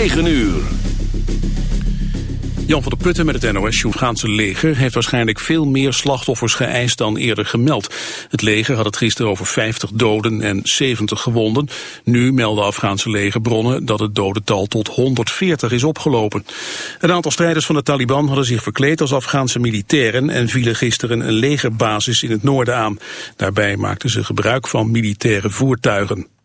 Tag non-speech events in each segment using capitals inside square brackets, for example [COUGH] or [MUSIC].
9 uur. Jan van der Putten met het NOS-Afghaanse leger heeft waarschijnlijk veel meer slachtoffers geëist dan eerder gemeld. Het leger had het gisteren over 50 doden en 70 gewonden. Nu melden Afghaanse legerbronnen dat het dodental tot 140 is opgelopen. Een aantal strijders van de Taliban hadden zich verkleed als Afghaanse militairen en vielen gisteren een legerbasis in het noorden aan. Daarbij maakten ze gebruik van militaire voertuigen.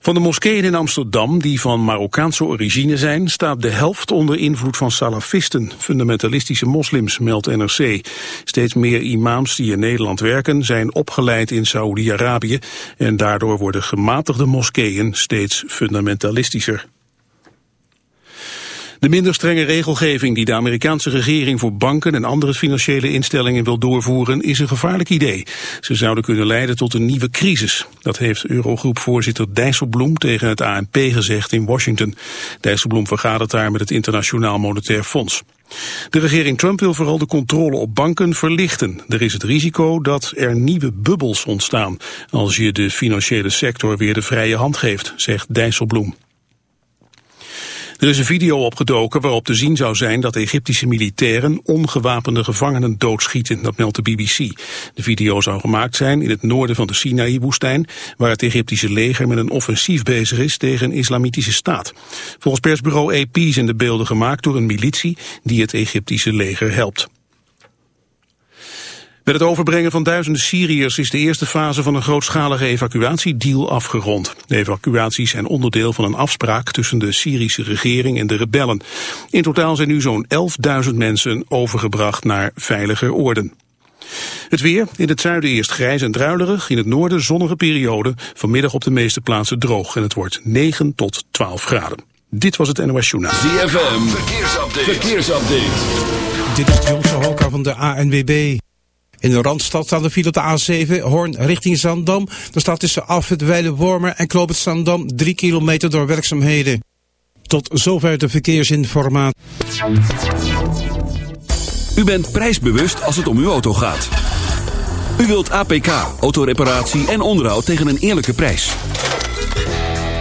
Van de moskeeën in Amsterdam, die van Marokkaanse origine zijn, staat de helft onder invloed van salafisten, fundamentalistische moslims, meldt NRC. Steeds meer imams die in Nederland werken zijn opgeleid in Saoedi-Arabië en daardoor worden gematigde moskeeën steeds fundamentalistischer. De minder strenge regelgeving die de Amerikaanse regering voor banken en andere financiële instellingen wil doorvoeren is een gevaarlijk idee. Ze zouden kunnen leiden tot een nieuwe crisis. Dat heeft Eurogroep-voorzitter Dijsselbloem tegen het ANP gezegd in Washington. Dijsselbloem vergadert daar met het Internationaal Monetair Fonds. De regering Trump wil vooral de controle op banken verlichten. Er is het risico dat er nieuwe bubbels ontstaan als je de financiële sector weer de vrije hand geeft, zegt Dijsselbloem. Er is een video opgedoken waarop te zien zou zijn dat Egyptische militairen ongewapende gevangenen doodschieten, dat meldt de BBC. De video zou gemaakt zijn in het noorden van de Sinaï-woestijn, waar het Egyptische leger met een offensief bezig is tegen een islamitische staat. Volgens persbureau AP zijn de beelden gemaakt door een militie die het Egyptische leger helpt. Met het overbrengen van duizenden Syriërs is de eerste fase van een grootschalige evacuatiedeal afgerond. De evacuaties zijn onderdeel van een afspraak tussen de Syrische regering en de rebellen. In totaal zijn nu zo'n 11.000 mensen overgebracht naar veiliger oorden. Het weer, in het zuiden eerst grijs en druilerig, in het noorden zonnige periode, vanmiddag op de meeste plaatsen droog en het wordt 9 tot 12 graden. Dit was het NOS Journaal. ZFM, verkeersupdate. verkeersupdate. Dit is Johnson Hoka van de ANWB. In de Randstad staan de file op de A7, Hoorn richting Zandam. Er staat tussen Afrit Wormer en Kloop Zandam 3 kilometer door werkzaamheden. Tot zover de verkeersinformatie. U bent prijsbewust als het om uw auto gaat. U wilt APK, autoreparatie en onderhoud tegen een eerlijke prijs.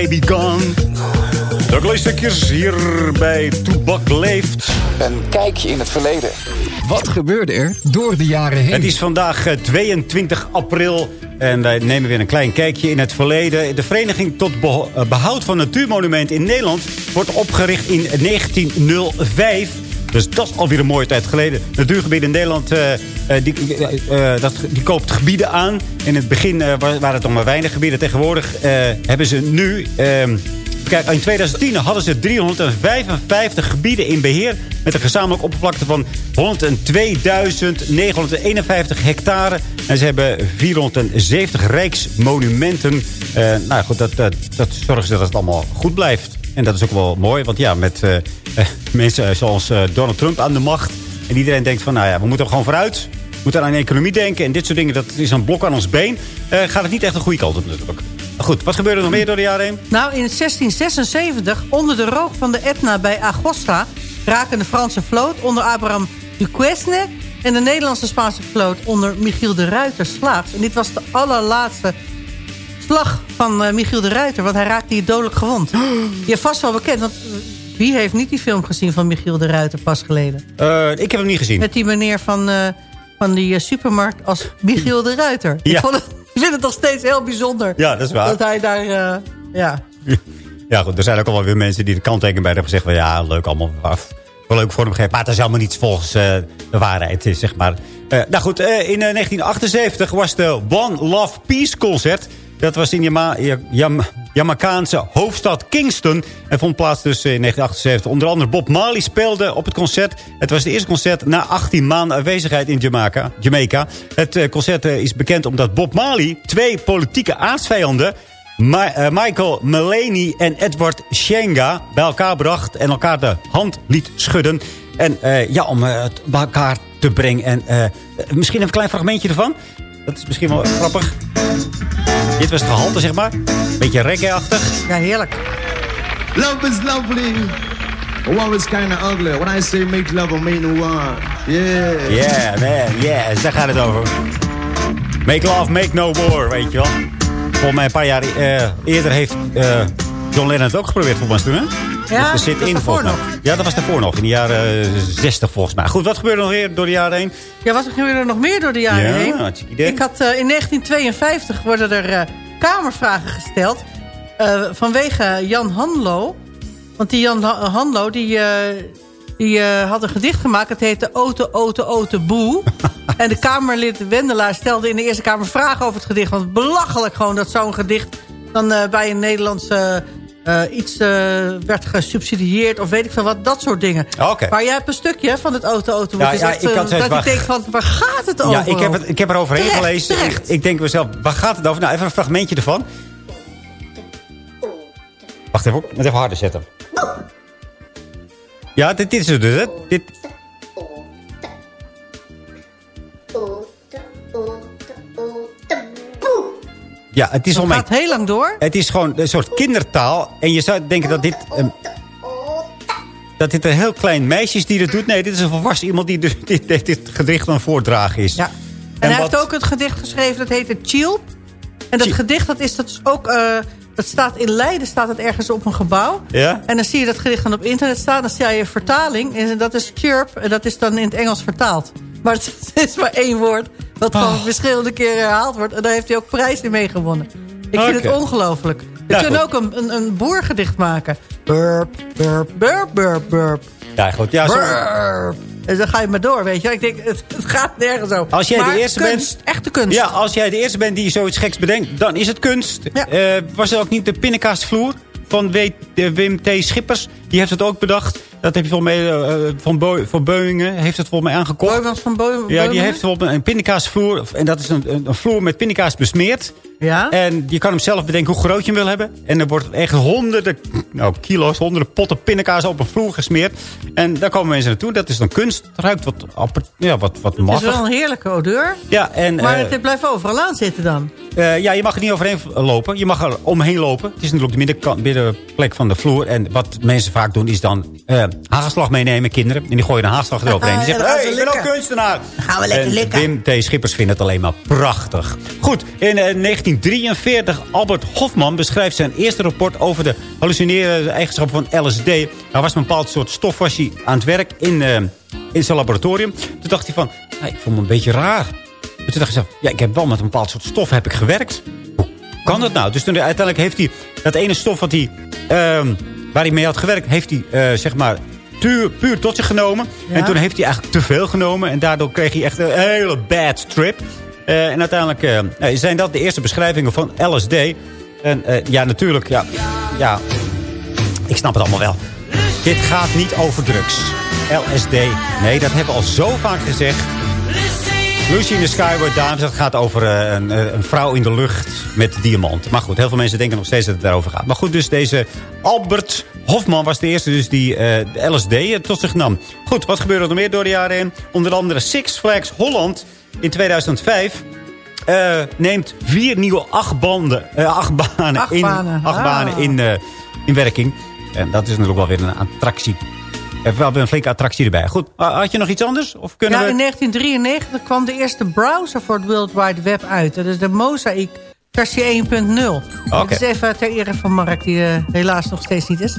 Baby, gone. De stukjes hier bij Toebak Leeft. Een kijkje in het verleden. Wat gebeurde er door de jaren heen? Het is vandaag 22 eh, april en wij nemen weer een klein kijkje in het verleden. De Vereniging tot eh, Behoud van Natuurmonumenten in Nederland wordt opgericht in 1905. Dus dat is alweer een mooie tijd geleden. Natuurgebieden in Nederland uh, die, uh, dat, die koopt gebieden aan. In het begin waren het nog maar weinig gebieden. Tegenwoordig hebben ze nu... Ehm, kijk, in 2010 hadden ze 355 gebieden in beheer... met een gezamenlijke oppervlakte van 102.951 hectare. En ze hebben 470 rijksmonumenten. nou goed, dat, dat, dat zorgt dat het allemaal goed blijft. En dat is ook wel mooi, want ja, met uh, [LAUGHS] mensen zoals uh, Donald Trump aan de macht... en iedereen denkt van, nou ja, we moeten gewoon vooruit. We moeten aan de economie denken en dit soort dingen, dat is een blok aan ons been. Gaat het niet echt de goede kant op natuurlijk. Goed, wat gebeurde er nog meer door de jaren heen? Nou, in 1676, onder de rook van de Etna bij Agosta... raken de Franse vloot onder Abraham Duquesne... en de Nederlandse Spaanse vloot onder Michiel de Ruiter slaags. En dit was de allerlaatste slag van uh, Michiel de Ruiter. Want hij raakte hier dodelijk gewond. [GASPS] Je hebt vast wel bekend. Want wie heeft niet die film gezien van Michiel de Ruiter pas geleden? Uh, ik heb hem niet gezien. Met die meneer van, uh, van die supermarkt als Michiel de Ruiter. Ja. Ik, vond het, ik vind het nog steeds heel bijzonder. Ja, dat is waar. Dat hij daar... ja. [LAUGHS] ja, goed. Er zijn ook al wel weer mensen die de kanttekening bij hebben gezegd... Van, ja, leuk allemaal. Wel leuk voor hem gegeven. Maar het is allemaal niet volgens de waarheid, zeg maar. nou goed, in 1978 was de One Love Peace Concert... Dat was in Jama Jam Jamaicaanse hoofdstad Kingston. En vond plaats dus in 1978. Onder andere Bob Marley speelde op het concert. Het was het eerste concert na 18 maanden aanwezigheid in Jamaica. Jamaica. Het eh, concert eh, is bekend omdat Bob Marley twee politieke aardsvijanden... Uh, Michael Mullaney en Edward Shenga bij elkaar bracht... en elkaar de hand liet schudden. En ja, om het bij elkaar te brengen. En misschien een klein fragmentje ervan. Dat is misschien wel grappig. Dit was het gehalte, zeg maar. Beetje reggae-achtig. Ja, heerlijk. Love is lovely. War is kind of ugly. When I say make love, I mean no war. Yeah. Yeah, man. Yeah, daar gaat het over. Make love, make no war, weet je wel. Volgens mij een paar jaar uh, eerder heeft uh, John Lennon het ook geprobeerd, volgens mij toen, hè? Ja, dat zit in, volgens nog. Ja, dat was daarvoor nog. In de jaren 60 volgens mij. Goed, wat gebeurde er nog meer door de jaren heen? Ja, wat gebeurde er nog meer door de jaren ja, heen? Idee. Ik had uh, in 1952 worden er uh, kamervragen gesteld. Uh, vanwege Jan Hanlo. Want die Jan Hanlo, die, die had een gedicht gemaakt. Het heette Ote, Ote, Ote, Boe. [LAUGHS] en de Kamerlid Wendelaar stelde in de Eerste Kamer vragen over het gedicht. Want belachelijk gewoon dat zo'n gedicht dan bij een Nederlandse uh, iets uh, werd gesubsidieerd of weet ik veel wat. Dat soort dingen. Okay. Maar jij hebt een stukje van het auto-auto. Ja, ja, ik had dat waar... ik denk van, waar gaat het over? Ja, ik heb, het, ik heb er overheen gelezen. Ik, ik, denk mezelf, waar gaat het over? Nou, even een fragmentje ervan. Wacht even, ik moet even harder zetten. Ja, dit, dit is het dus, hè? Dit, Ja, het is het gaat heel lang door. Het is gewoon een soort kindertaal. En je zou denken dat dit... Um, dat dit een heel klein meisje is die dat doet. Nee, dit is een volwassen iemand die [LAUGHS] dit, dit, dit gedicht aan voordragen is. Ja. En, hij heeft ook het gedicht geschreven, dat heet Chill. En dat gedicht, dat is dat is ook... Uh, dat staat in Leiden, staat het ergens op een gebouw. Ja? En dan zie je dat gedicht dan op internet staan. Dan zie je vertaling. En dat is chirp. En dat is dan in het Engels vertaald. Maar het [LAUGHS] is maar één woord. Wat gewoon oh. verschillende keren herhaald wordt. En daar heeft hij ook prijzen mee gewonnen. Ik vind het ongelooflijk. We kunnen ook een, een, een boergedicht maken. Burp, burp, burp, burp, burp. Ja, goed. Ja, burp. Dan ga je maar door, weet je. Ik denk, het, het gaat nergens over. Als jij de eerste kunst, bent... echte kunst. Ja, als jij de eerste bent die zoiets geks bedenkt, dan is het kunst. Ja. Uh, was er ook niet de pindakaasvloer van Wim T. Schippers? Die heeft het ook bedacht. Dat heb je volgens mij uh, van, Bo van heeft het volgens mij aangekocht. Van Bo Ja, die heeft bijvoorbeeld een pindakaasvloer. En dat is een, een vloer met pindakaas besmeerd. Ja? En je kan hem zelf bedenken hoe groot je hem wil hebben. En er wordt echt honderden nou, kilo's, honderden potten pindakaas op een vloer gesmeerd. En daar komen mensen naartoe. Dat is dan kunst. Het ruikt wat, ja, wat, wat. Het is wel een heerlijke odeur. Ja, en, maar uh, het blijft overal aan zitten dan. Eh, ja, je mag er niet overheen lopen. Je mag er omheen lopen. Het is natuurlijk de middenkant- middenplek van de vloer. En wat mensen vaak doen is dan eh hagelslag meenemen, kinderen. En die gooien een hagelslag [LAUGHS] eroverheen. Die En zeggen, gaan hey, ik ben ook kunstenaar. gaan we lekker en likken. Wim T. Schippers vindt het alleen maar prachtig. Goed, in eh, 1943, Albert Hofman beschrijft zijn eerste rapport... over de hallucinerende eigenschappen van LSD. Er was een bepaald soort stof was hij aan het werk in, eh, in zijn laboratorium. Toen dacht hij van, "Ja, ik voel me een beetje raar. En toen dacht hij, ja, ik heb wel met een bepaald soort stof heb ik gewerkt. Hoe kan dat nou? Dus toen uiteindelijk heeft hij dat ene stof wat hij, ehm, waar hij mee had gewerkt... heeft hij, eh, zeg maar, puur, puur tot zich genomen. Ja. En toen heeft hij eigenlijk te veel genomen. En daardoor kreeg hij echt een hele bad trip. Eh, en uiteindelijk eh, nou, zijn dat de eerste beschrijvingen van LSD. En eh, ja, natuurlijk, ja, ja, ik snap het allemaal wel. Dit gaat niet over drugs. LSD. Nee, dat hebben we al zo vaak gezegd. Lucy in the Skyward Dames. Dat gaat over eh, een, eh, een vrouw in de lucht met diamant. Maar goed, heel veel mensen denken nog steeds dat het daarover gaat. Maar goed, dus deze Albert Hofman was de eerste dus die eh, de LSD tot zich nam. Goed, wat gebeurde er nog meer door de jaren heen? Onder andere Six Flags Holland in 2005... eh, neemt vier nieuwe achtbanden, eh, achtbanen, Achtbanen, in, achtbanen ah. in, in werking. En dat is natuurlijk wel weer een attractie. Even wel weer een flinke attractie erbij. Goed, had je nog iets anders? Of kunnen Ja, we... in 1993 kwam de eerste browser voor het World Wide Web uit. Dat is de Mosaic versie 1.0. Oké. Dit is even ter ere van Mark, die eh, helaas nog steeds niet is.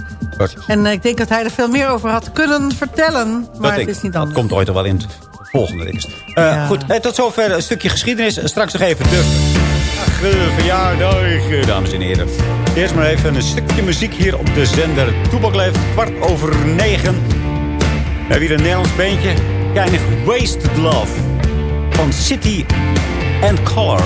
En eh, ik denk dat hij er veel meer over had kunnen vertellen. Maar Dat, het is niet dat anders. komt ooit al wel in het volgende. Ja. Goed, eh, tot zover een stukje geschiedenis. Straks nog even de verjaardag, dames en heren. Eerst maar even een stukje muziek hier op de zender. Toebak leeft kwart over negen. We hebben hier een Nederlands beentje. Keinig Wasted Love. Van City and Color.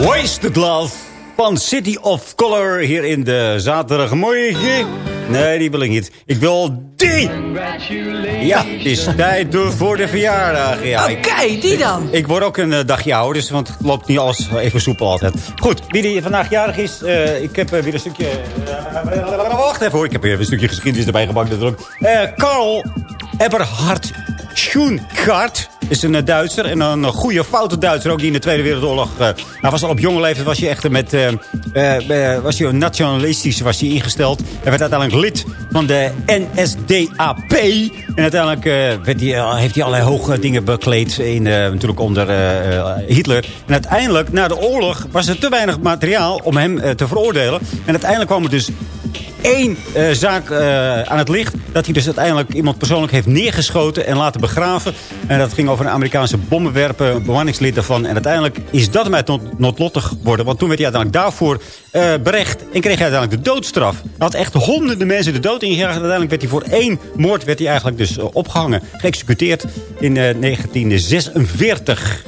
Wasted love. Van City of Color hier in de zaterdagmorgen. Nee, die wil ik niet. Ik wil die! Ja, het is tijd voor de verjaardag. Ja, Oké, die dan. Ik word ook een eh, dagje ouder, dus, want het loopt niet alles even soepel altijd. Goed, wie die vandaag jarig is, eh, ik heb eh, weer een stukje... wacht even hoor, ik heb weer een stukje geschiedenis erbij gepakt. Eh Karl Eberhard Schoengaard is een eh, Duitser. En een eh, goede, foute Duitser ook, die in de Tweede Wereldoorlog... eh hij was al op jonge leeftijd, was hij echt met... was hij nationalistisch was hij ingesteld. Hij werd uiteindelijk lid van de NSDAP. En uiteindelijk werd hij, heeft hij allerlei hoge dingen bekleed. In, natuurlijk onder Hitler. En uiteindelijk, na de oorlog, was er te weinig materiaal om hem te veroordelen. En uiteindelijk kwam er dus één eh, zaak eh, aan het licht. Dat hij dus uiteindelijk iemand persoonlijk heeft neergeschoten en laten begraven. En dat ging over een Amerikaanse bommenwerper, bemanningslid daarvan. En uiteindelijk is dat uit not- noodlottig geworden. Want toen werd hij uiteindelijk daarvoor eh, berecht. En kreeg hij uiteindelijk de doodstraf. Hij had echt honderden mensen de dood ingejaagd. Uiteindelijk werd hij voor één moord werd hij eigenlijk dus eh, opgehangen. Geëxecuteerd in eh, 1946.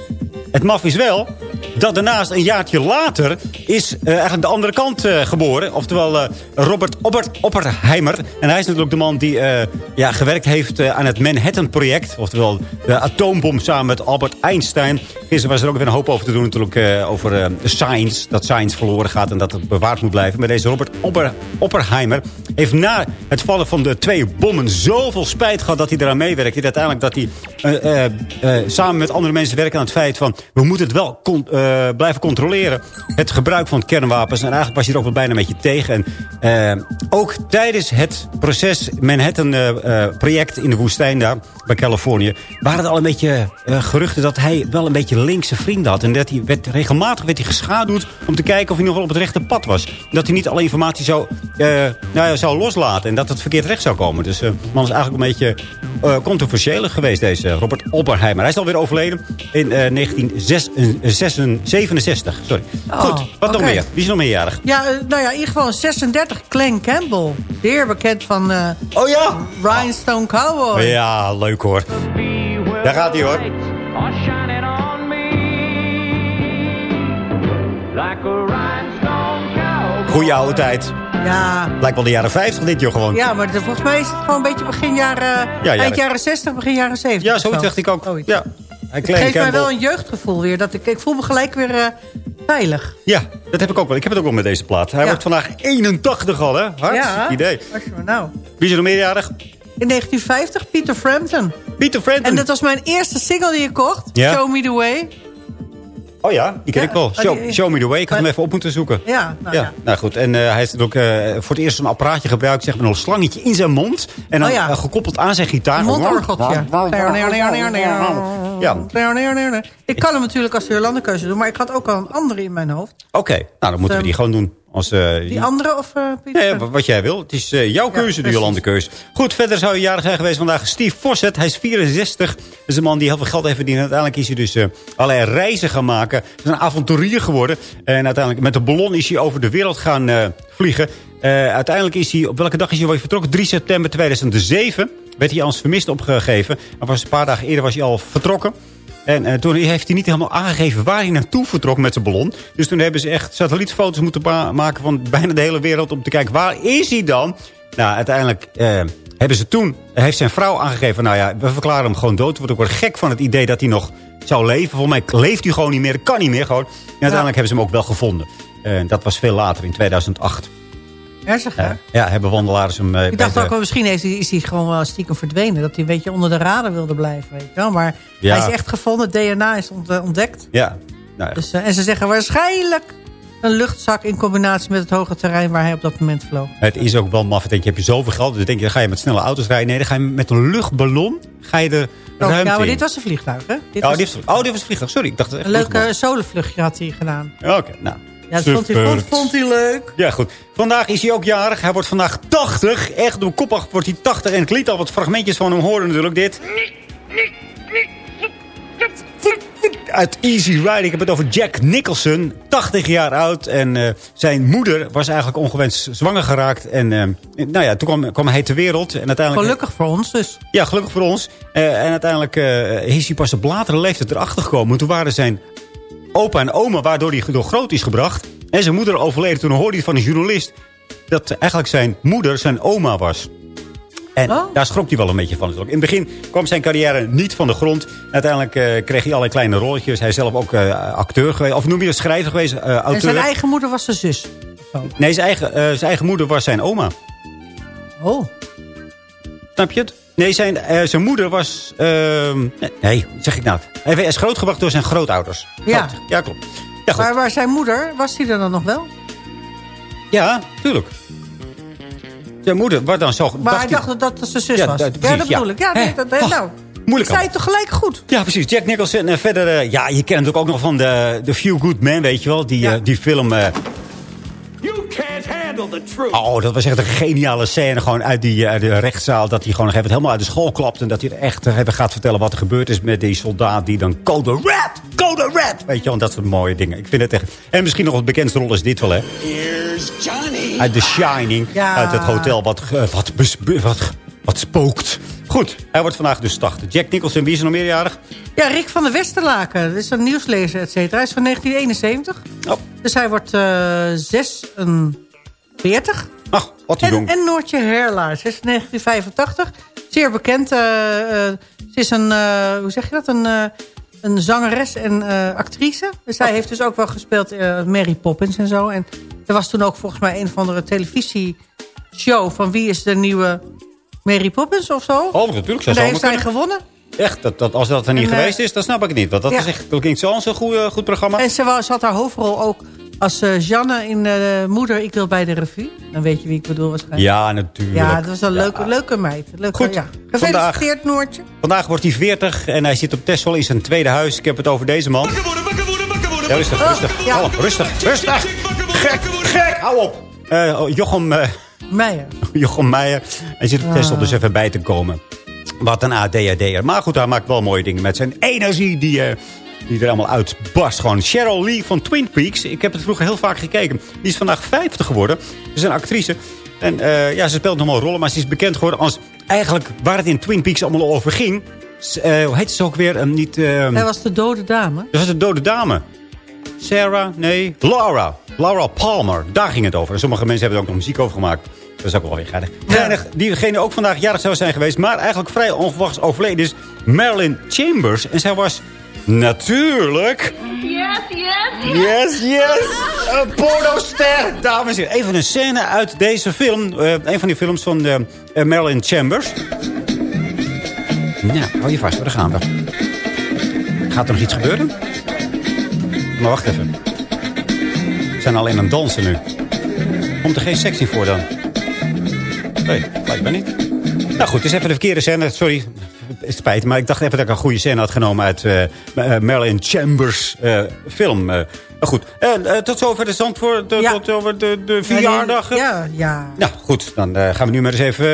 Het maf is wel dat daarnaast een jaartje later is eh, eigenlijk de andere kant eh, geboren. Oftewel eh, Robert Oppert, Oppenheimer. En hij is natuurlijk de man die ja, gewerkt heeft aan het Manhattan-project. Oftewel de atoombom samen met Albert Einstein. Gisteren was er ook weer een hoop over te doen natuurlijk over science. Dat science verloren gaat en dat het bewaard moet blijven. Maar deze Robert Opper, Oppenheimer heeft na het vallen van de twee bommen zoveel spijt gehad dat hij eraan meewerkt. Dat uiteindelijk dat hij samen met andere mensen werkt aan het feit van... we moeten het wel con- eh, blijven controleren. Het gebruik van kernwapens. En eigenlijk was je er ook wel bijna een beetje tegen. En, eh, ook tijdens het proces Manhattan-project eh, in de woestijn daar bij Californië... waren het al een beetje geruchten dat hij wel een beetje linkse vrienden had. En dat hij regelmatig werd hij geschaduwd om te kijken of hij nog wel op het rechte pad was. Dat hij niet alle informatie zou, nou ja, zou loslaten en dat het verkeerd recht zou komen. Dus man is eigenlijk een beetje uh, controversieel geweest, deze Robert Oppenheimer. Hij is alweer overleden in uh, 1966. 67, sorry. Oh, Goed, wat okay. nog meer? Wie is nog meerjarig? Ja, eh, nou ja, in ieder geval 36, Clan Campbell. Weer bekend van uh, oh, ja? Rhinestone Cowboy. Ja, leuk hoor. Daar gaat hij hoor. Goeie oude tijd. Ja. Lijkt wel de jaren 50 dit joh gewoon. Ja, maar volgens mij is het gewoon een beetje begin jaren... Ja, eind jaren 60, begin jaren 70. Ja, zoiets dacht ik ook. Ja. Het geeft mij wel een jeugdgevoel weer. Dat ik, ik voel me gelijk weer eh, veilig. Ja, dat heb ik ook wel. Ik heb het ook wel met deze plaat. Hij Ja. wordt vandaag 81 al, hè? Hartstikke ja, idee. Als je maar nou. Wie is er nog meerjarig? In 1950, Peter Frampton. Peter Frampton. En dat was mijn eerste single die ik kocht. Ja. Show Me The Way. Oh ja, die ken Ja. ik wel. Oh, Show, die- show Me The Way. Ik had hem even op moeten zoeken. Ja, nou ja. ja, nou goed. En eh, hij heeft ook eh, voor het eerst een apparaatje gebruikt, zeg maar, een slangetje in zijn mond. En dan Oh ja. eh, gekoppeld aan zijn gitaar. Een mondorgeltje. Ja, Ik kan hem natuurlijk als Jolande-keuze doen, maar ik had ook al een andere in mijn hoofd. oké. Nou, dan moeten we Ehm, die gewoon doen. Als, eh, Die andere of eh Pieter? Nee, wat jij wil. Het is eh, jouw keuze, de precies. Jolande keuze. Goed, verder zou je jarig zijn geweest vandaag. Steve Fawcett, hij is 64. Dat is een man die heel veel geld heeft verdiend. Uiteindelijk is hij dus allerlei reizen gaan maken. Hij is een avonturier geworden. En uiteindelijk met de ballon is hij over de wereld gaan vliegen. Uiteindelijk is hij, op welke dag is hij weer vertrokken? 3 september 2007 werd hij als vermist opgegeven. Maar was een paar dagen eerder was hij al vertrokken. En eh, toen heeft hij niet helemaal aangegeven waar hij naartoe vertrok met zijn ballon. Dus toen hebben ze echt satellietfoto's moeten maken van bijna de hele wereld... om te kijken, waar is hij dan? Nou, uiteindelijk eh, hebben ze toen... heeft zijn vrouw aangegeven, nou ja, we verklaren hem gewoon dood. Wordt ook wel gek van het idee dat hij nog zou leven. Volgens mij leeft hij gewoon niet meer, kan niet meer gewoon. En uiteindelijk hebben ze hem ook wel gevonden. En dat was veel later, in 2008. Hè? Ja, hebben wandelaars hem... eh, Ik dacht ook wel, misschien heeft hij, is hij gewoon wel stiekem verdwenen. Dat hij een beetje onder de radar wilde blijven, weet je wel. Maar Ja. hij is echt gevonden, het DNA is eh, ontdekt. Ja, nou. Dus, eh, en ze zeggen waarschijnlijk een luchtzak in combinatie met het hoge terrein waar hij op dat moment vloog. Het is ook wel maf. Denk je, heb je zoveel geld. Dus denk je, dan ga je met snelle auto's rijden. Nee, dan ga je met een luchtballon ga je de Oh, ruimte maar in. dit was een vliegtuig, hè? Dit oh, was dit was, oh, dit was een vliegtuig. Sorry, ik dacht het echt een leuke solenvluchtje had hij gedaan. Oké, nou. Ja, dat vond hij, Super. vond, vond hij leuk. Ja, goed. Vandaag is hij ook jarig. Hij wordt vandaag 80. Echt door kop achter wordt hij 80. En ik liet al wat fragmentjes van hem horen natuurlijk. Dit. Uit Easy Rider. Ik heb het over Jack Nicholson. 80 jaar oud. En eh, zijn moeder was eigenlijk ongewenst zwanger geraakt. En eh, nou ja, toen kwam, kwam hij ter wereld. En uiteindelijk... Gelukkig voor ons dus. Ja, gelukkig voor ons. Eh, en uiteindelijk eh, is hij pas op latere leeftijd erachter gekomen. Toen waren zijn opa en oma, waardoor hij door groot is gebracht. En zijn moeder overleden. Toen hoorde hij van een journalist dat eigenlijk zijn moeder zijn oma was. En Oh. daar schrok hij wel een beetje van. In het begin kwam zijn carrière niet van de grond. Uiteindelijk eh, kreeg hij allerlei kleine rolletjes. Hij is zelf ook eh, acteur geweest. Of noem je dat schrijver geweest? eh, auteur. En zijn eigen moeder was zijn zus. Nee, zijn eigen, eh, zijn eigen moeder was zijn oma. Oh. Snap je het? Nee, zijn, eh, zijn moeder was... ehm, nee, zeg ik nou? Hij is grootgebracht door zijn grootouders. Ja. Klopt. Ja, klopt. Ja. Maar waar zijn moeder, was die er dan nog wel? Ja, tuurlijk. Zijn moeder, wat dan zo... Maar hij hij- dacht dat dat zijn zus Ja, was. dat- ja, precies, dat ja. bedoel ik. Ja, nee, dat, nee, Oh, nou, moeilijk zei het toch gelijk goed? Ja, precies. Jack Nicholson. En verder, eh, ja, je kent hem ook nog van de, de Few Good Men, weet je wel. Die, eh, die film... oh, dat was echt een geniale scène. Gewoon uit, die, eh, uit de rechtszaal. Dat hij gewoon nog even helemaal uit de school klapt. En dat hij er echt even gaat vertellen wat er gebeurd is met die soldaat. Die dan code red, code red. Weet je wel, en dat soort mooie dingen. Ik vind het echt... En misschien nog het bekendste rol is dit wel, hè. Here's Johnny. Uit The Shining. Ja. Uit het hotel wat, wat, wat, wat spookt. Goed, hij wordt vandaag dus 80. Jack Nicholson, wie is er nog meerjarig? Ja, Rick van der Westerlaken. Dat is een nieuwslezer, et cetera. Hij is van 1971. Oh, Dus hij wordt eh 46. ach, wat En, jong. en Noortje Herlaar, ze is van 1985. Zeer bekend. eh, eh, ze is een, eh, hoe zeg je dat, een, een zangeres en actrice. Dus zij heeft dus ook wel gespeeld Mary Poppins en zo. En er was toen ook volgens mij een of andere televisieshow... van wie is de nieuwe Mary Poppins of zo. Oh, natuurlijk, en daar zo heeft zij gewonnen. Echt, dat, dat, als dat er niet En, eh, geweest is, dan snap ik het niet. Want dat ja. is echt, dat klinkt zo'n zo goed, eh, goed programma. En ze, was, ze had haar hoofdrol ook als eh, Janne in eh, Moeder, ik wil bij de revue. Dan weet je wie ik bedoel waarschijnlijk. Ja, natuurlijk. Ja, dat was een Ja. leuke, leuke meid. Leuke, Goed, ja. vandaag- Gefeliciteerd, Noortje. Vandaag wordt hij 40 en hij zit op Texel in zijn tweede huis. Ik heb het over deze man. Ja, rustig, Oh, rustig. ja. Kalm, rustig, rustig. Gek, gek, hou op. Eh, oh, Jochem, Meijer. [LAUGHS] Jochem Meijer. Hij zit op Texel dus even bij te komen. Wat een ADHD'er. Maar goed, hij maakt wel mooie dingen met zijn energie die, eh, die er allemaal uitbarst. Gewoon Cheryl Lee van Twin Peaks. Ik heb het vroeger heel vaak gekeken. Die is vandaag 50 geworden. Ze is een actrice. En eh, ja, ze speelt nog wel rollen, maar ze is bekend geworden als... Eigenlijk waar het in Twin Peaks allemaal over ging. Eh, hoe heet ze ook weer? Ehm, niet, ehm, Hij was de dode dame. dat was de dode dame. Sarah, nee, Laura. Laura Palmer, daar ging het over. En sommige mensen hebben er ook nog muziek over gemaakt. Dat is ook wel weer geinig. Geinig, diegene ook vandaag jarig zou zijn geweest... maar eigenlijk vrij onverwachts overleden is Marilyn Chambers. En zij was natuurlijk... Yes, yes, Yes, yes! Een pornoster! Dames en heren, even een scène uit deze film. eh, een van die films van eh, eh, Marilyn Chambers. Nou, hou je vast, daar gaan we. Gaat er nog iets gebeuren? Maar wacht even. We zijn alleen aan het dansen nu. Komt er geen seks in voor dan? Nee, blijkbaar niet. Nou goed, het is even de verkeerde scène. Sorry, het spijt. Maar ik dacht even dat ik een goede scène had genomen uit eh, Marilyn Chambers eh, film. Maar goed, en tot zover de stand voor de, Ja. tot over de, de. Ja, ja. Nou goed, dan gaan we nu maar eens even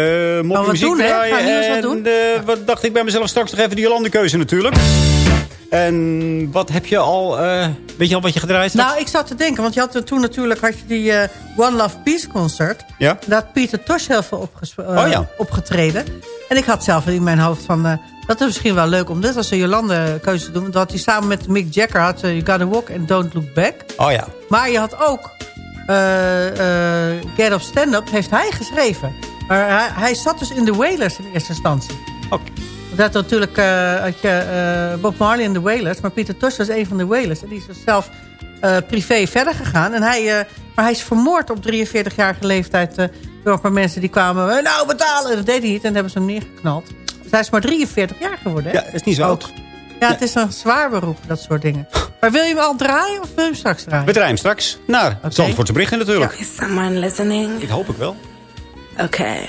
uh, muziek doen, draaien. Gaan we eens wat en doen? wat dacht ik bij mezelf straks nog even die landenkeuze natuurlijk. En wat heb je al, eh, weet je al wat je gedraaid hebt? Nou, ik zat te denken, want je had toen natuurlijk had je die eh, One Love Peace concert. Ja? Daar had Pieter Tosh heel veel eh, Oh ja. opgetreden. En ik had zelf in mijn hoofd van, dat is misschien wel leuk om dit als een Jolande keuze te doen. Want dat had hij samen met Mick Jagger had You Gotta Walk and Don't Look Back. Oh ja. Maar je had ook Get Up Stand Up, heeft hij geschreven. Maar hij, hij zat dus in de Wailers in eerste instantie. Oké. Dat had natuurlijk eh, had je, eh, Bob Marley en de Wailers. Maar Pieter Tosh was een van de Wailers. En die is dus zelf eh, privé verder gegaan. En hij, eh, maar hij is vermoord op 43-jarige leeftijd... door een paar mensen die kwamen... nou, betalen! En dat deed hij niet. En dan hebben ze hem neergeknald. Dus hij is maar 43 jaar geworden. Hè? Ja, is niet zo oud. Ja, het is een zwaar beroep, dat soort dingen. Maar wil je hem al draaien of wil je hem straks draaien? We draaien hem straks naar Oké. Zandvoortse berichten natuurlijk. Is someone listening? Ik hoop ik wel. Okay.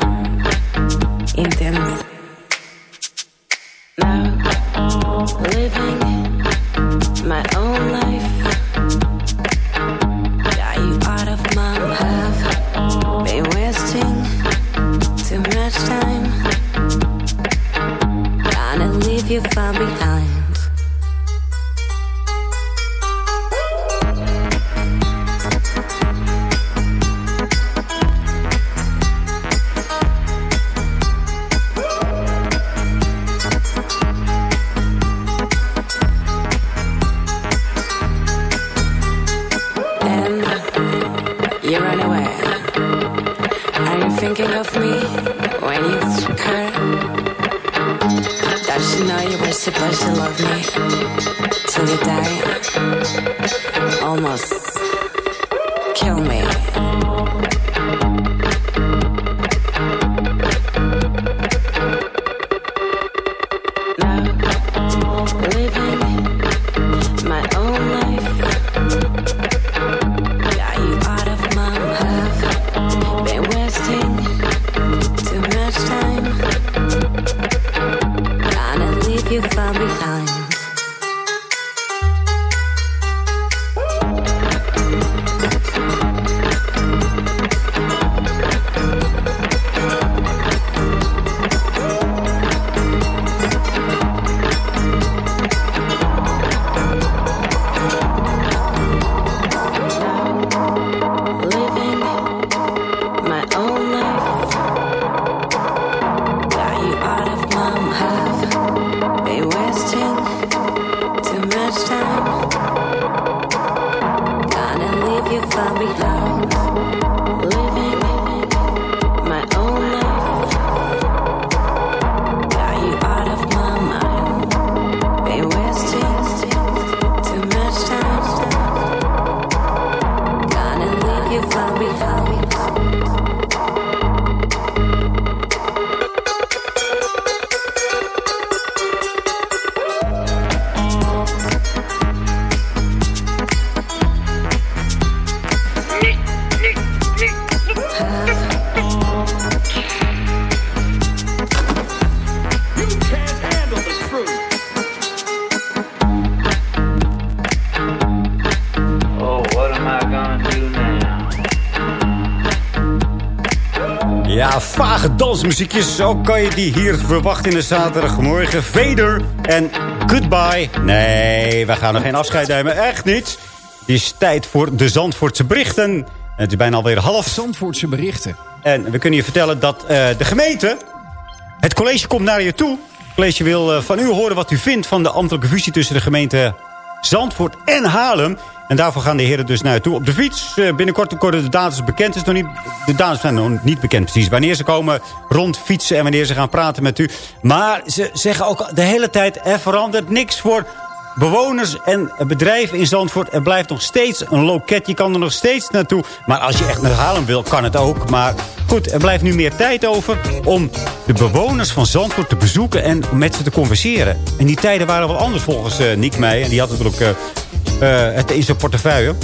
Vage dansmuziekjes. Zo kan je die hier verwachten in de zaterdagmorgen. Vader en Goodbye. Nee, we gaan nog geen afscheid nemen. Echt niet. Het is tijd voor de Zandvoortse berichten. En het is bijna alweer half. Zandvoortse berichten. En we kunnen je vertellen dat eh, de gemeente... Het college komt naar je toe. Het college wil eh, van u horen wat u vindt van de ambtelijke fusie tussen de gemeente Zandvoort en Haarlem. En daarvoor gaan de heren dus naar je toe op de fiets. Eh, binnenkort worden de datums bekend. Het is nog niet, de datums zijn nog niet bekend precies. Wanneer ze komen rondfietsen en wanneer ze gaan praten met u. Maar ze zeggen ook de hele tijd... er verandert niks voor bewoners en bedrijven in Zandvoort. Er blijft nog steeds een loket. Je kan er nog steeds naartoe. Maar als je echt naar Haarlem wil, kan het ook. Maar goed, er blijft nu meer tijd over... om de bewoners van Zandvoort te bezoeken en met ze te converseren. En die tijden waren wel anders volgens eh, Nick Meij. En die had natuurlijk eh, eh, het in zijn portefeuille.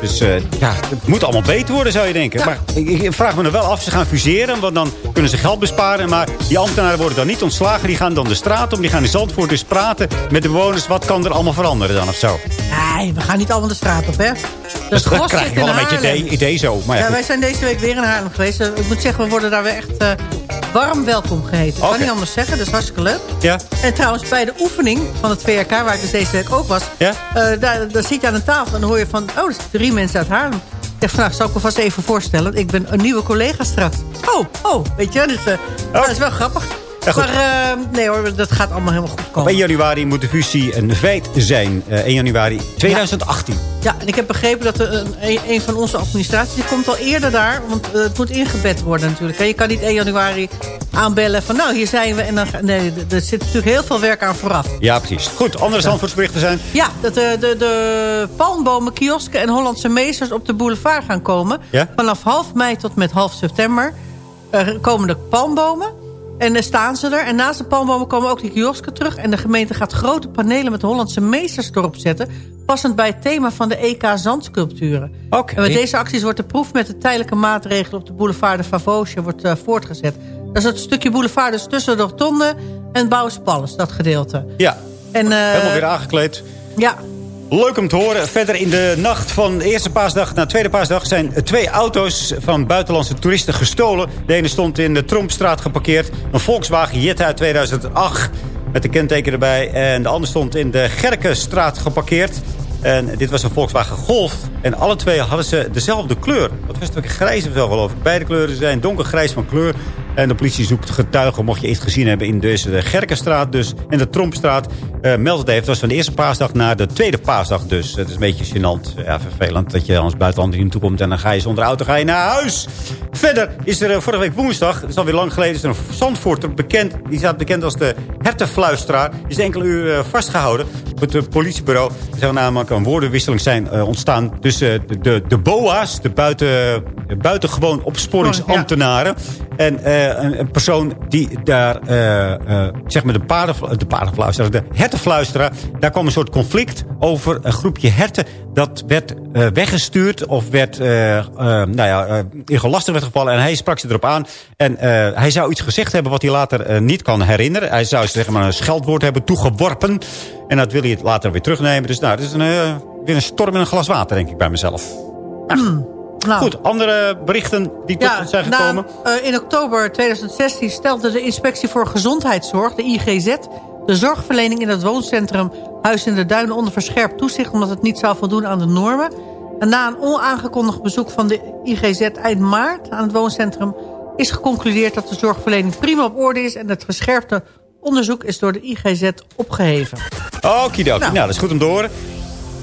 Dus eh, ja, het moet allemaal beter worden, zou je denken. Maar ik, ik vraag me er wel af, ze gaan fuseren. Want dan kunnen ze geld besparen. Maar die ambtenaren worden dan niet ontslagen. Die gaan dan de straat om. Die gaan in Zandvoort dus praten met de bewoners. Wat kan er allemaal veranderen dan of zo? Nee, we gaan niet allemaal de straat op, hè? Dus dat [LAUGHS] krijg ik wel een beetje idee, idee zo. Maar ja, Ja, wij zijn deze week weer in Haarlem geweest. Eh, Ik moet zeggen, we worden daar weer echt eh, warm welkom geheten. Ik Oké. kan niet anders zeggen, dat is hartstikke leuk. ja. En trouwens, bij de oefening van het VRK, waar ik dus deze week ook was... Ja? daar, daar zit je aan een tafel en dan hoor je van... oh, er zitten drie mensen uit Haarlem. Ik dacht, nou, zal ik me vast even voorstellen. Ik ben een nieuwe collega straks. Oh, oh, weet je, dus, eh, dat is wel grappig. Ja, maar eh, nee hoor, dat gaat allemaal helemaal goed Op komen. 1 januari moet de fusie een feit zijn. Eh 1 januari 2018. Ja, en ik heb begrepen dat er een, een, van onze administraties... die komt al eerder daar, want eh, het moet ingebed worden natuurlijk. Je kan niet 1 januari aanbellen van... nou, hier zijn we. En dan, nee, er- zit natuurlijk heel veel werk aan vooraf. Ja, precies. Goed, andere Zandvoortsberichten zijn... Ja, dat de, de, de palmbomen, kiosken en Hollandse meesters op de boulevard gaan komen. Ja? Vanaf half mei tot met half september komen de palmbomen. En dan staan ze er. En naast de palmbomen komen ook die kiosken terug. En de gemeente gaat grote panelen met Hollandse meesters erop zetten. Passend bij het thema van de EK Zandsculpturen. En met deze acties wordt de proef met de tijdelijke maatregelen... op de boulevard de Favosje wordt eh, voortgezet. Dat is het stukje boulevard dus tussen de rotonde en Bouwspalles, dat gedeelte. Ja, En, eh, helemaal weer aangekleed. Ja, Leuk om te horen. Verder in de nacht van de eerste paasdag naar de tweede paasdag... zijn twee auto's van buitenlandse toeristen gestolen. De ene stond in de Trompstraat geparkeerd. Een Volkswagen Jetta uit 2008. Met de kenteken erbij. En de ander stond in de Gerkenstraat geparkeerd. En dit was een Volkswagen Golf. En alle twee hadden ze dezelfde kleur. Wat was het grijs of zo geloof ik. Beide kleuren zijn donkergrijs van kleur. En de politie zoekt getuigen, mocht je iets gezien hebben... in deze de Gerkenstraat dus. En de Trompstraat uh, meldt het even. Was van de eerste paasdag naar de tweede paasdag dus. Het is een beetje gênant. Ja, vervelend dat je als buitenlander hier naartoe komt... en dan ga je zonder auto ga je naar huis. Verder is er uh, vorige week woensdag... het is alweer lang geleden... is er een Zandvoorter bekend... die staat bekend als de hertenfluisteraar. Is enkele uur uh, vastgehouden op het politiebureau. Er zou namelijk een woordenwisseling zijn ontstaan... tussen de, de, de BOA's, de buiten, buitengewoon opsporingsambtenaren... En uh, een, een, persoon die daar, uh, uh, zeg maar de, paarden, de paardenfluisteraar, de hertenfluisteraar... daar kwam een soort conflict over een groepje herten... dat werd weggestuurd of werd, nou ja, in lastig werd gevallen. En hij sprak ze erop aan. En hij zou iets gezegd hebben wat hij later niet kan herinneren. Hij zou zeg maar, een scheldwoord hebben toegeworpen. En dat wil hij later weer terugnemen. Dus nou, het is een, weer een storm in een glas water, denk ik bij mezelf. Ach. Nou, Goed, andere berichten die tot ja, zijn gekomen? Na, uh, in oktober 2016 stelde de Inspectie voor Gezondheidszorg, de IGZ... de zorgverlening in het wooncentrum Huis in de Duinen onder verscherpt toezicht... omdat het niet zou voldoen aan de normen. En na een onaangekondigd bezoek van de IGZ eind maart aan het wooncentrum... is geconcludeerd dat de zorgverlening prima op orde is... en het verscherpte onderzoek is door de IGZ opgeheven. Okidoki, nou. nou dat is goed om te horen.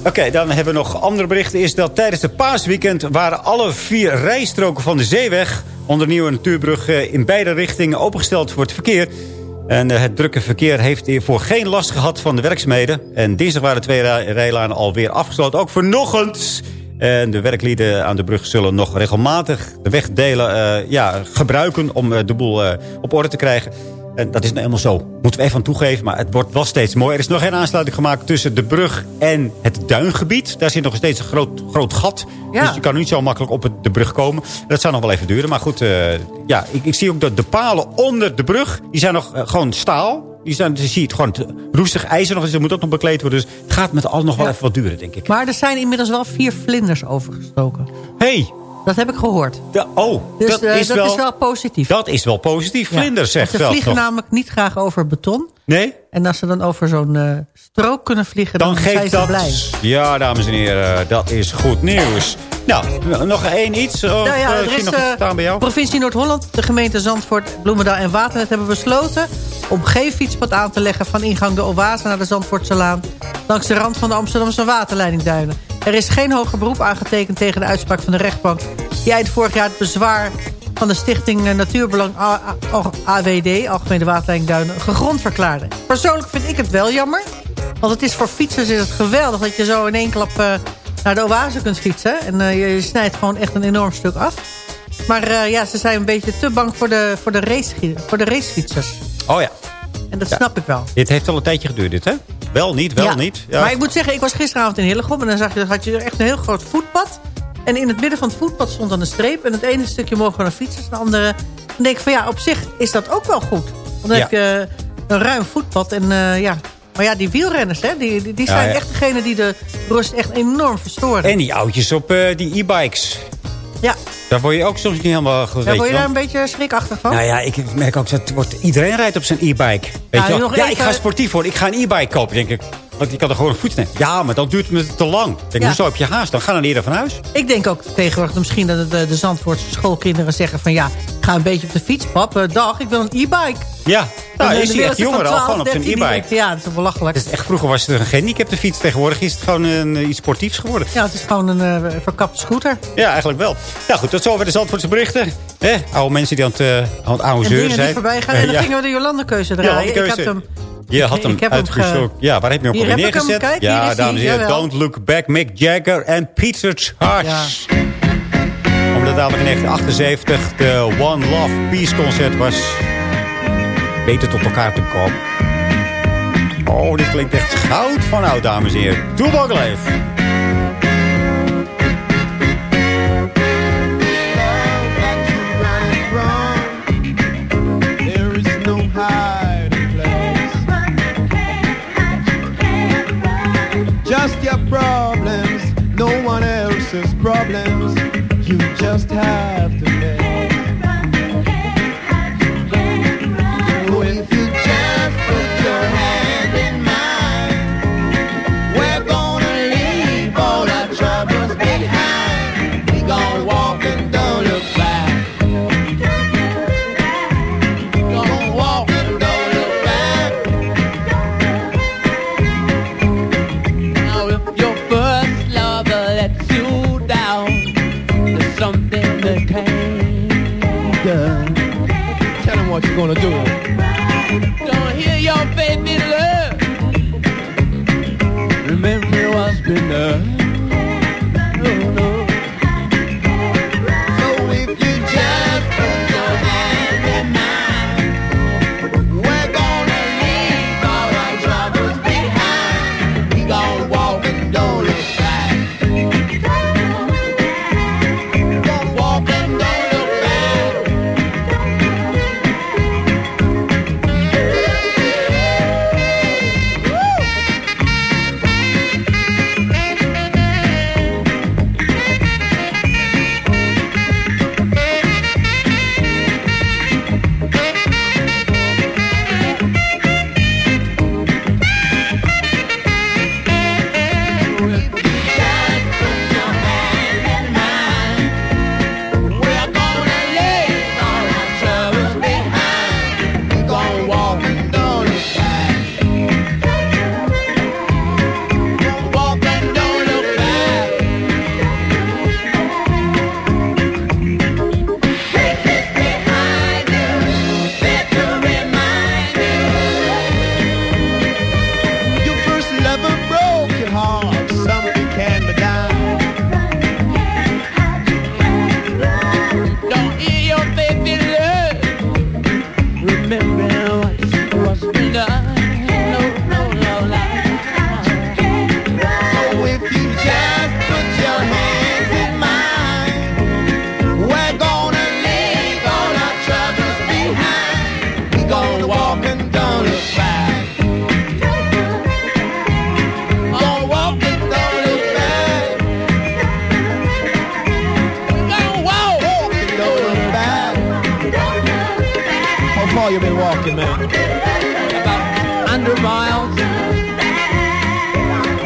Oké, dan hebben we nog andere berichten. Is dat tijdens de paasweekend waren alle vier rijstroken van de zeeweg... onder Nieuwe Natuurbrug in beide richtingen opengesteld voor het verkeer. En uh, het drukke verkeer heeft hiervoor geen last gehad van de werkzaamheden. En dinsdag waren twee rijlanen alweer afgesloten. Ook vanochtend. En de werklieden aan de brug zullen nog regelmatig de wegdelen uh, ja, gebruiken... om de boel op orde te krijgen. En dat is nou helemaal zo. Moeten we even aan toegeven. Maar het wordt wel steeds mooier. Er is nog geen aansluiting gemaakt tussen de brug en het duingebied. Daar zit nog steeds een groot, groot gat. Ja. Dus je kan niet zo makkelijk op de brug komen. Dat zou nog wel even duren. Maar goed, uh, ja, ik, ik, zie ook dat de palen onder de brug... die zijn nog uh, gewoon staal. Die zijn, dus je ziet gewoon roestig ijzer nog. Dus dat moet ook nog bekleed worden. Dus het gaat met alles nog wel ja. even wat duren, denk ik. Maar er zijn inmiddels wel vier vlinders overgestoken. hey, dat heb ik gehoord. De, oh, dus, dat, uh, is, dat wel, is wel positief. Dat is wel positief. Ja. Vlinders zegt Ze wel. vliegen toch? namelijk niet graag over beton. Nee? En als ze dan over zo'n uh, strook kunnen vliegen, dan, dan zijn geeft ze dat, blij. Ja, dames en heren, dat is goed nieuws. Nou, nog één iets? Of, nou ja, er is nog staan bij jou? provincie Noord-Holland, de gemeente Zandvoort, Bloemendaal en Waternet hebben besloten om geen fietspad aan te leggen van ingang de Oase naar de Zandvoortselaan langs de rand van de Amsterdamse waterleidingduinen. Er is geen hoger beroep aangetekend tegen de uitspraak van de rechtbank die eind vorig jaar het bezwaar van de stichting Natuurbelang AWD, Algemene Waterleiding Duinen, gegrond verklaarde. Persoonlijk vind ik het wel jammer, want het is voor fietsers is het geweldig dat je zo in één klap uh, naar de oase kunt fietsen. En uh, je, snijdt gewoon echt een enorm stuk af. Maar uh, ja, ze zijn een beetje te bang voor de, voor de, race, voor de racefietsers. Oh ja. En dat ja. snap ik wel. Dit heeft al een tijdje geduurd, dit hè? Wel niet, wel ja. niet. Ja. Maar ik moet zeggen, ik was gisteravond in Hillegom... en dan zag je, had je echt een heel groot voetpad. En in het midden van het voetpad stond dan een streep. En het ene stukje mogen naar fietsers, het andere... Dan denk ik van ja, op zich is dat ook wel goed. Want dan heb je een ruim voetpad en uh, ja... Maar ja, die wielrenners, hè, die, die, die zijn echt degene die de rust echt enorm verstoren. En die oudjes op uh, die e-bikes. Ja. Daar word je ook soms niet helemaal geweten. Ja, word je daar een beetje schrikachtig van? Nou ja, ik merk ook dat wordt, iedereen rijdt op zijn e-bike. Weet ja, je ja even... ik ga sportief worden. Ik ga een e-bike kopen, denk ik. Want je kan er gewoon een voet nemen. Ja, maar dan duurt het te lang. Denk, ja. hoezo heb je haast? Dan ga dan eerder van huis. Ik denk ook tegenwoordig misschien dat de, de Zandvoortse schoolkinderen zeggen van... ja, ik ga een beetje op de fiets, pap. Uh, dag, ik wil een e-bike. Ja, nou, je ziet echt jongeren al gewoon op zijn e-bike. Ja, dat is belachelijk. Is echt, vroeger was het een gehandicapte fiets. Tegenwoordig is het gewoon een, uh, iets sportiefs geworden. Ja, het is gewoon een uh, verkapte scooter. Ja, eigenlijk wel. Nou goed, tot zover de Zandvoortse berichten. Eh, oude mensen die aan het, uh, aan het oude zeuren zijn. voorbij gaan. En dan ja. gingen we de Jolande-keuze draaien. Ik heb hem... Je had hem uitgezocht. Ja, waar heb je hem op neergezet? Kijk, ja, dames en heren. Don't Look Back, Mick Jagger en Peter. Ja. Omdat dadelijk in 1978 de One Love Peace Concert was. Beter tot elkaar te komen. Oh, dit klinkt echt goud van oud, dames en heren. Toebak your problems, no one else's problems. You just have to you gonna do? Don't hear your baby love. Remember what's been done. Far you been walking, man? About 100 miles.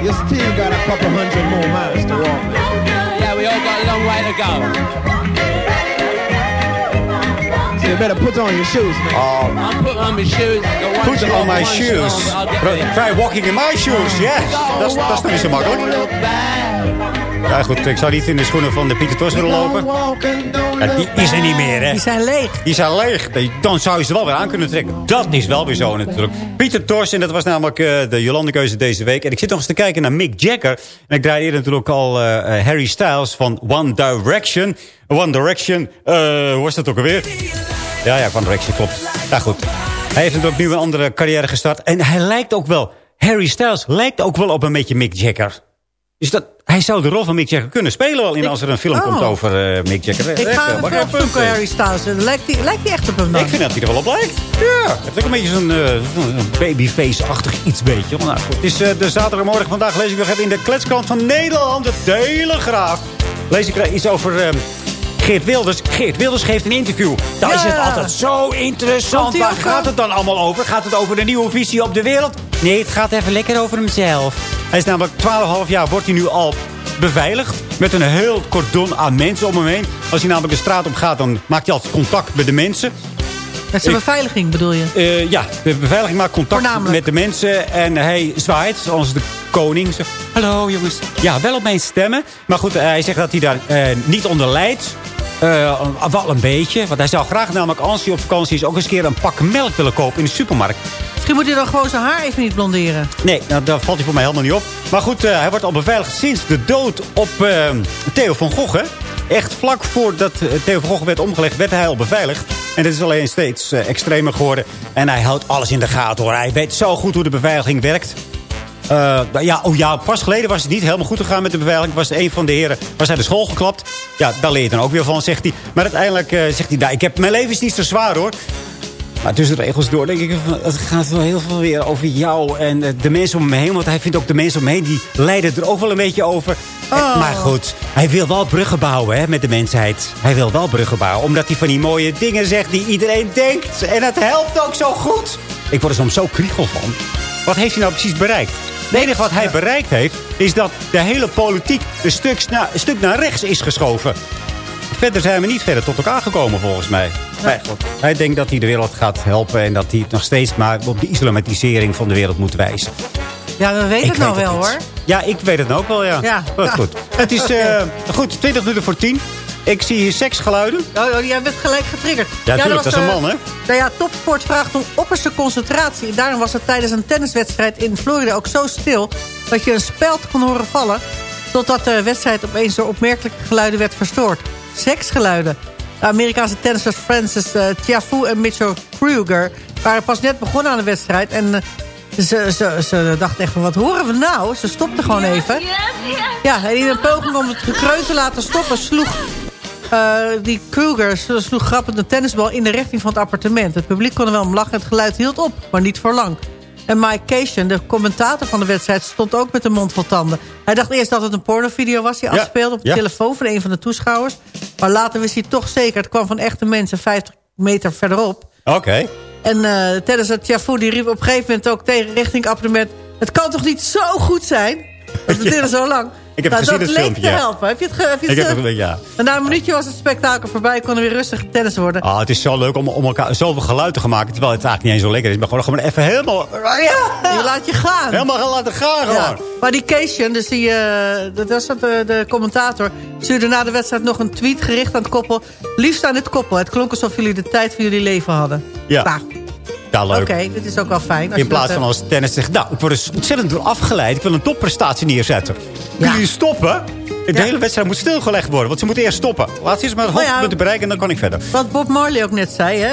You still got a couple hundred more miles to walk. Yeah, we all got a long way to go. So you better put on your shoes, man. I'm putting on my shoes. I got one Put on my shoes. on, I'll. Try walking in my shoes, yes. Dat is, dat is toch niet zo makkelijk. Ja, goed, ik zou niet in de schoenen van de Pieter Tos willen lopen. Ja, die is er niet meer, hè. Die zijn leeg. Die zijn leeg. Dan zou je ze wel weer aan kunnen trekken. Dat is wel weer zo natuurlijk. Pieter Tors, en dat was namelijk eh, de Jolandekeuze deze week. En ik zit nog eens te kijken naar Mick Jagger. En ik draai eerder natuurlijk al eh, eh, Harry Styles van One Direction. One Direction, eh, hoe was dat ook alweer? Ja, ja, One Direction, klopt. Nou goed. Hij heeft natuurlijk nu een andere carrière gestart. En hij lijkt ook wel, Harry Styles lijkt ook wel op een beetje Mick Jagger. Dus dat, hij zou de rol van Mick Jagger kunnen spelen wel in als er een film oh. komt over eh, Mick Jagger. Ik Echt, ga eh, even opzoeken, Harry Styles. Lijkt die, lijkt echt op hem dan? ik vind dat hij er wel op lijkt. Ja, het heeft ook een beetje zo'n eh, babyface-achtig iets beetje. Nou, goed, het is eh, de zaterdagmorgen. Vandaag lees ik nog even in de kletskrant van Nederland. De Telegraaf. Lees ik iets over... Geert Wilders. Geert Wilders geeft een interview. Dan is het altijd zo interessant. Waar gaat het dan allemaal over? Gaat het over de nieuwe visie op de wereld? Nee, het gaat even lekker over hemzelf. Hij is namelijk 12,5 jaar, wordt hij nu al beveiligd. Met een heel cordon aan mensen om hem heen. Als hij namelijk de straat op gaat, dan maakt hij altijd contact met de mensen. Met zijn beveiliging bedoel je? Eh, ja, de beveiliging maakt contact met de mensen. En hij zwaait, zoals de koning. Zegt, Hallo jongens. Ja, wel op mijn stemmen. Maar goed, eh, hij zegt dat hij daar eh, niet onder lijdt. Eh, wel een beetje. Want hij zou graag namelijk, als hij op vakantie is... ook eens een keer een pak melk willen kopen in de supermarkt. Misschien moet hij dan gewoon zijn haar even niet blonderen. Nee, nou, daar valt hij voor mij helemaal niet op. Maar goed, eh, hij wordt al beveiligd sinds de dood op eh, Theo van Gogh. hè. Echt vlak voordat Theo van Gogh werd omgelegd, werd hij al beveiligd. En het is alleen steeds extremer geworden. En hij houdt alles in de gaten hoor. Hij weet zo goed hoe de beveiliging werkt. Eh, ja, oh ja, pas geleden was het niet helemaal goed gegaan met de beveiliging. Was een van de heren, was hij de school geklapt. Ja, daar leer je dan ook weer van, zegt hij. Maar uiteindelijk eh, zegt hij, nou, ik heb, mijn leven is niet zo zwaar hoor. Maar tussen de regels door denk ik, het gaat wel heel veel weer over jou en eh, de mensen om me heen. Want hij vindt ook de mensen om me heen, die lijden er ook wel een beetje over. Oh. Maar goed, hij wil wel bruggen bouwen hè, met de mensheid. Hij wil wel bruggen bouwen, omdat hij van die mooie dingen zegt die iedereen denkt. En het helpt ook zo goed. Ik word er soms zo kriegel van. Wat heeft hij nou precies bereikt? Het enige wat hij bereikt heeft, is dat de hele politiek een stuk, na- een stuk naar rechts is geschoven. Verder zijn we niet verder tot elkaar gekomen volgens mij. Maar hij denkt dat hij de wereld gaat helpen... en dat hij het nog steeds maar op de islamatisering van de wereld moet wijzen. Ja, we weten het nou weet wel hoor. Ja, ik weet het nou ook wel, ja. Ja. goed. Het is [LAUGHS] eh, goed, 20 minuten voor 10. Ik zie hier seksgeluiden. Oh, oh, jij bent gelijk getriggerd. Ja, tuurlijk, was, dat is een eh, man, hè? Nou ja, topsport vraagt om opperste concentratie. En daarom was het tijdens een tenniswedstrijd in Florida ook zo stil... dat je een speld kon horen vallen... totdat de wedstrijd opeens door opmerkelijke geluiden werd verstoord. Seksgeluiden. De Amerikaanse tennissers Francis uh, Tiafoe en Mitchell Kruger... waren pas net begonnen aan de wedstrijd... en eh, ze, ze, ze dachten echt van, wat horen we nou? Ze stopten gewoon even. Ja, en in een poging om het gekreun te laten stoppen... sloeg eh, die Kruger sloeg grappend een tennisbal in de richting van het appartement. Het publiek kon er wel om lachen. Het geluid hield op, maar niet voor lang. En Mike Cation, de commentator van de wedstrijd... stond ook met de mond vol tanden. Hij dacht eerst dat het een pornovideo was die Ja, afspeelde... op de ja. telefoon van een van de toeschouwers. Maar later wist hij toch zeker... het kwam van echte mensen 50 meter verderop. Oké. En eh tennisser Tiafoe die riep op een gegeven moment ook tegen richting appartement... het kan toch niet zo goed zijn? Dat duurde zo [LAUGHS] lang. Ik heb het nou, gezien, dat het leek filmpje, te ja. helpen. Heb je het, ge- heb je Ik heb eh, het, ja. en na een minuutje was het spektakel voorbij. Kon er weer rustig tennis worden. Ah, het is zo leuk om, om elkaar zoveel geluid te maken. Terwijl het eigenlijk niet eens zo lekker is. Maar gewoon, gewoon even helemaal... Ja, je laat je gaan. Helemaal gaan laten gaan gewoon. Ja. Maar die Cation, dus die, eh, dat was dat, de, de commentator... stuurde na de wedstrijd nog een tweet gericht aan het koppel. Liefst aan dit koppel. Het klonk alsof jullie de tijd van jullie leven hadden. Ja. Nou, Ja, leuk. Oké, dit is ook wel fijn. als In je plaats dat, van als tennis zegt... Nou, ik word er ontzettend door afgeleid. Ik wil een topprestatie neerzetten. Kunnen jullie stoppen? De hele wedstrijd moet stilgelegd worden. Want ze moeten eerst stoppen. Laat ze eerst maar het Nou ja. bereiken en dan kan ik verder. Wat Bob Marley ook net zei, hè?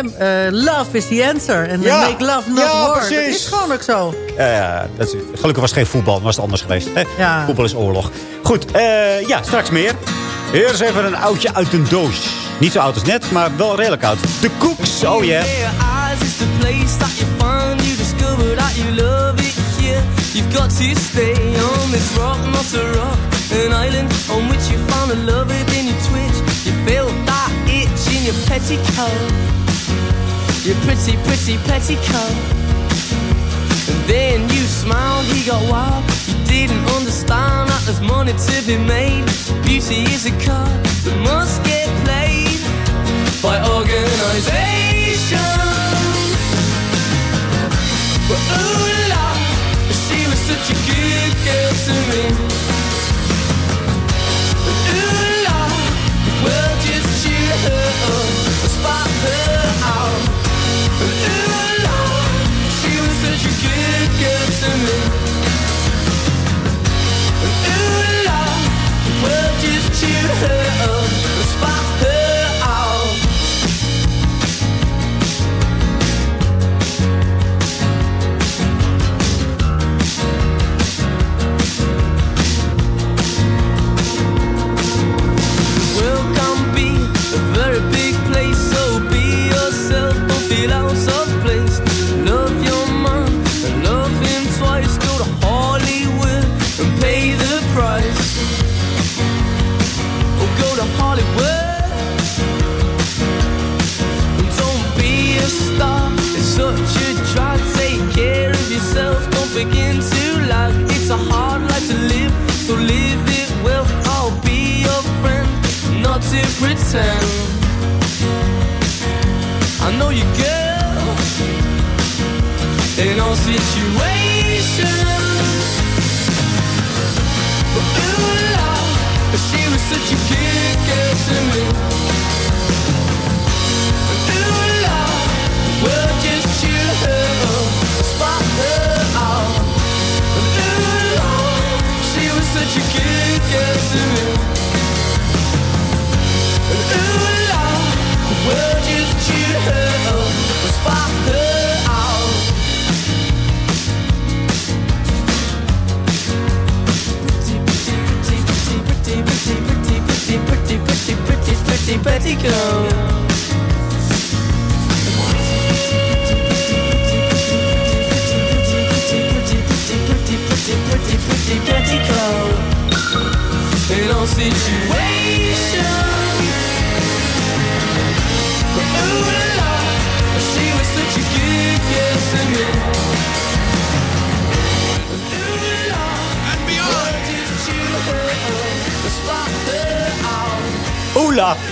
eh, love is the answer. En Ja. make love not Ja, war. precies. Dat is gewoon ook zo. Ja, ja, dat is, gelukkig was het geen voetbal. Dan was het anders geweest. Hè? Ja. Voetbal is oorlog. Goed, eh, ja, straks meer. Eerst even een oudje uit een doos. Niet zo oud als net, maar wel redelijk oud. De Cooks, oh yeah. Eyes is the place that you find. You discover that you love it here. You've got to stay on this rock, not a rock. An island on which you found a love within your twitch. You feel that itch in your petticoat. Your pretty, pretty petticoat. And then you smiled, he got wild. You didn't understand that there's money to be made. Beauty is a card that must get played by organizations. that you give, give to me.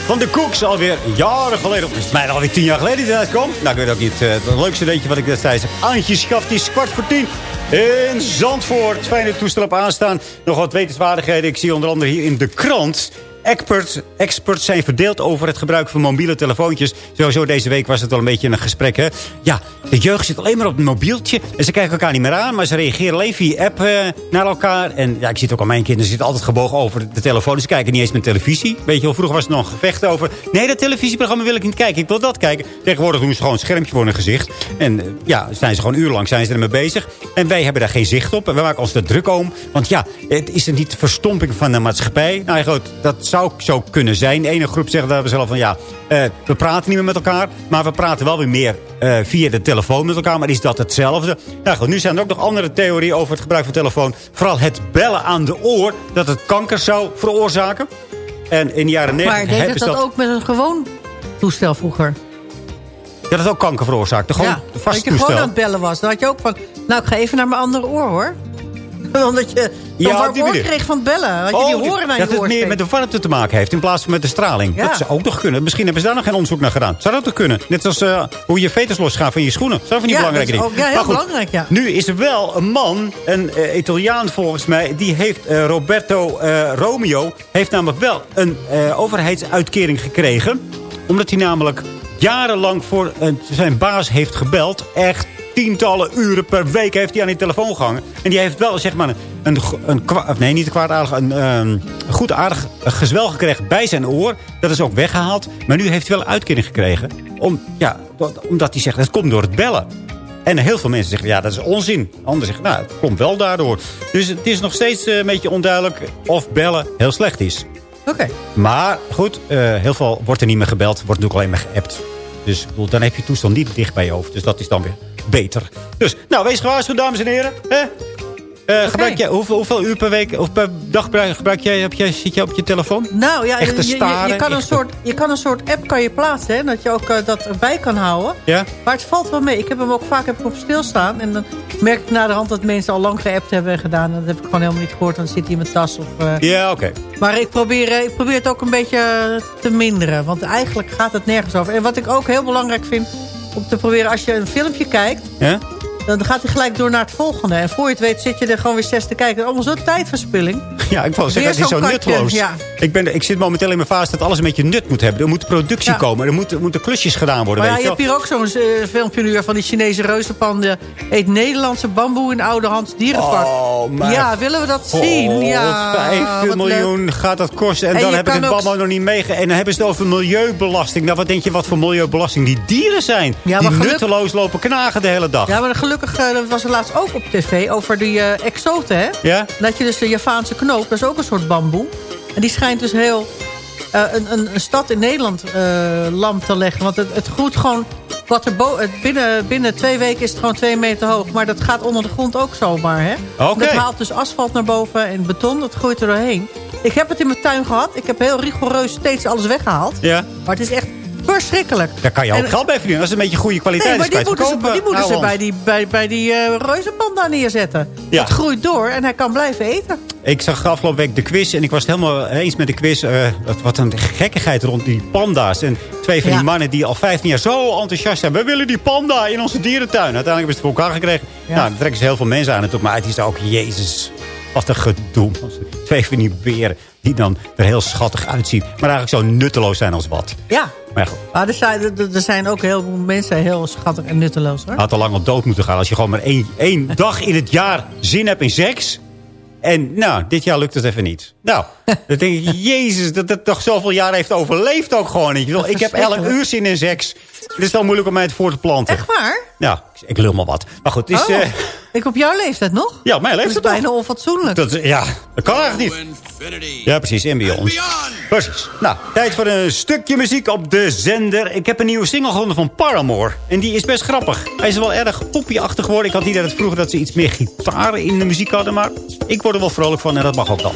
Van de Cooks alweer jaren geleden. Is het alweer tien jaar geleden die dat kwam? Nou, ik weet ook niet. eh, Het leukste dingetje wat ik destijds heb. Antje schaft die is kwart voor tien. In Zandvoort. Fijne toestel op aanstaan. Nog wat wetenswaardigheden. Ik zie onder andere hier in de krant. Experts, experts zijn verdeeld over het gebruik van mobiele telefoontjes. Sowieso deze week was het wel een beetje een gesprek. Hè? Ja, de jeugd zit alleen maar op het mobieltje. En ze kijken elkaar niet meer aan, maar ze reageren via app eh, naar elkaar. En ja, ik zie het ook aan mijn kinderen. Zitten altijd gebogen over de telefoon. Ze kijken niet eens met televisie. Weet je wel, vroeger was het nog een gevecht over... Nee, dat televisieprogramma wil ik niet kijken. Ik wil dat kijken. Tegenwoordig doen ze gewoon een schermpje voor hun gezicht. En eh, ja, zijn ze gewoon urenlang zijn ze ermee bezig. En wij hebben daar geen zicht op. En we maken ons er druk om. Want ja, het is niet de verstomping van de maatschappij. Nou goed, dat zou zo kunnen zijn. De ene groep zegt daar zelf van ja, eh, we praten niet meer met elkaar. Maar we praten wel weer meer eh, via de telefoon met elkaar. Maar is dat hetzelfde? Nou goed, nu zijn er ook nog andere theorieën over het gebruik van telefoon. Vooral het bellen aan de oor. Dat het kanker zou veroorzaken. En in de jaren Maar 90 deed hebben het dat dat... ook met een gewoon toestel vroeger? Dat het ook kanker veroorzaakte. Gewoon ja, vast dat je gewoon aan het bellen was. Dan had je ook van, nou ik ga even naar mijn andere oor hoor. [LAUGHS] Omdat je Ja, die kreeg van het bellen. Had je Oh, die horen naar dat het meer met de warmte te maken heeft in plaats van met de straling. Ja. Dat zou ook nog kunnen. Misschien hebben ze daar nog geen onderzoek naar gedaan. Zou dat toch kunnen? Net als eh, hoe je veters losgaat van je schoenen. Dat is niet Ja, belangrijk. dat is ook- ja, heel belangrijk, ja. Nu is er wel een man, een eh, Italiaan volgens mij. Die heeft, eh, Roberto Romeo, heeft namelijk wel een overheidsuitkering gekregen. Omdat hij namelijk jarenlang voor zijn baas heeft gebeld. Echt tientallen uren per week heeft hij aan die telefoon gehangen. En die heeft wel zeg maar een, een, een nee, niet een kwaadaardig, een, ehm, een goed aardig gezwel gekregen bij zijn oor. Dat is ook weggehaald. Maar nu heeft hij wel een uitkering gekregen. Om, ja, omdat hij zegt, het komt door het bellen. En heel veel mensen zeggen, ja, dat is onzin. Anderen zeggen, nou, het komt wel daardoor. Dus het is nog steeds eh, een beetje onduidelijk of bellen heel slecht is. Oké. Maar goed, eh, heel veel wordt er niet meer gebeld. Wordt natuurlijk alleen maar geappt. Dus ik bedoel, dan heb je toestel niet dicht bij je hoofd. Dus dat is dan weer beter. Dus, nou, wees gewaarschuwd, dames en heren. Hè? Eh, gebruik jij, hoeveel, hoeveel uur per week of per dag gebruik, jij, heb jij, zit jij op je telefoon? Nou ja, je, je- kan een soort, je kan een soort app kan je plaatsen. Hè, dat je ook eh, dat erbij kan houden. Ja? Maar het valt wel mee. Ik heb hem ook vaak heb ik op stilstaan. En dan merk ik na de hand dat mensen al lang geappt hebben en gedaan. En dat heb ik gewoon helemaal niet gehoord. Dan zit hij in mijn tas. Of, eh, Ja, oké. Maar ik probeer, ik probeer het ook een beetje te minderen. Want eigenlijk gaat het nergens over. En wat ik ook heel belangrijk vind om te proberen... als je een filmpje kijkt? Dan gaat hij gelijk door naar het volgende. En voor je het weet zit je er gewoon weer zes te kijken. Allemaal zo'n tijdverspilling. Ja, ik wou zeggen, het is zo nutteloos. ja. Ik, ben, ik zit momenteel in mijn fase dat alles een beetje nut moet hebben. Er moet productie Ja. komen. Er moeten, moeten klusjes gedaan worden. Maar ja, weet je je hebt hier ook zo'n eh, filmpje nu van die Chinese reuzenpanden. Eet Nederlandse bamboe in oude Hans dierenpark. Oh, maar- Ja, willen we dat Oh, zien? ja, 15 wat leuk. miljoen gaat dat kosten. En, En dan hebben ze kan het ook- allemaal nog niet meege. En dan hebben ze het over milieubelasting. Nou, wat denk je wat voor milieubelasting die dieren zijn? Ja, die geluk- nutteloos lopen knagen de hele dag. Ja, maar gelukkig eh, dat was er laatst ook op tv over die eh, exoten, hè? Ja? Dat je dus de Javaanse knoop, dat is ook een soort bamboe. En die schijnt dus heel eh, een, een, een stad in Nederland eh, lam te leggen. Want het, het groeit gewoon... Wat er bo- binnen, binnen twee weken is het gewoon twee meter hoog. Maar dat gaat onder de grond ook zomaar, hè? Oké. Dat haalt dus asfalt naar boven en beton, dat groeit er doorheen. Ik heb het in mijn tuin gehad. Ik heb heel rigoureus steeds alles weggehaald. Ja. Maar het is echt verschrikkelijk. Daar kan je ook En- geld bij verdienen. Dat is een beetje goede kwaliteit. Nee, maar die moeten, ze, het die moeten ze verkopen. bij die, bij, bij die eh reuzenpanda neerzetten. Ja. Het groeit door en hij kan blijven eten. Ik zag afgelopen week de quiz en ik was het helemaal eens met de quiz. eh, wat, een gekkigheid rond die panda's. En twee van die mannen die al 15 jaar zo enthousiast zijn. We willen die panda in onze dierentuin. Uiteindelijk hebben ze het voor elkaar gekregen. Ja. Nou, dan trekken ze heel veel mensen aan het op. Maar het is ook, jezus, wat een gedoe. Twee van die beren die dan er heel schattig uitzien. Maar eigenlijk zo nutteloos zijn als wat. Ja. Maar goed, Maar er zijn, er- er zijn ook heel veel mensen heel schattig en nutteloos. Hoor. had al lang al dood moeten gaan. Als je gewoon maar één, één dag in het jaar zin hebt in seks. En nou, dit jaar lukt het even niet. Nou, dan denk ik, [LAUGHS] jezus, dat het toch zoveel jaar heeft overleefd ook gewoon niet. Ik Ik heb elk uur zin in seks. Het is dan moeilijk om mij het voor te planten. Echt waar? Ja, ik lul maar wat. Maar goed, het is... oh, eh, ik op jouw leeftijd nog? ja, mijn Dat is leeftijd bijna onfatsoenlijk. Dat, ja, dat kan eigenlijk niet. Ja, precies. En beyond. Precies. Nou, tijd voor een stukje muziek op de zender. Ik heb een nieuwe single gevonden van Paramore. En die is best grappig. Hij is wel erg poppyachtig geworden. Ik had niet dat het vroeger dat ze iets meer gitaren in de muziek hadden. Maar ik word er wel vrolijk van en dat mag ook wel.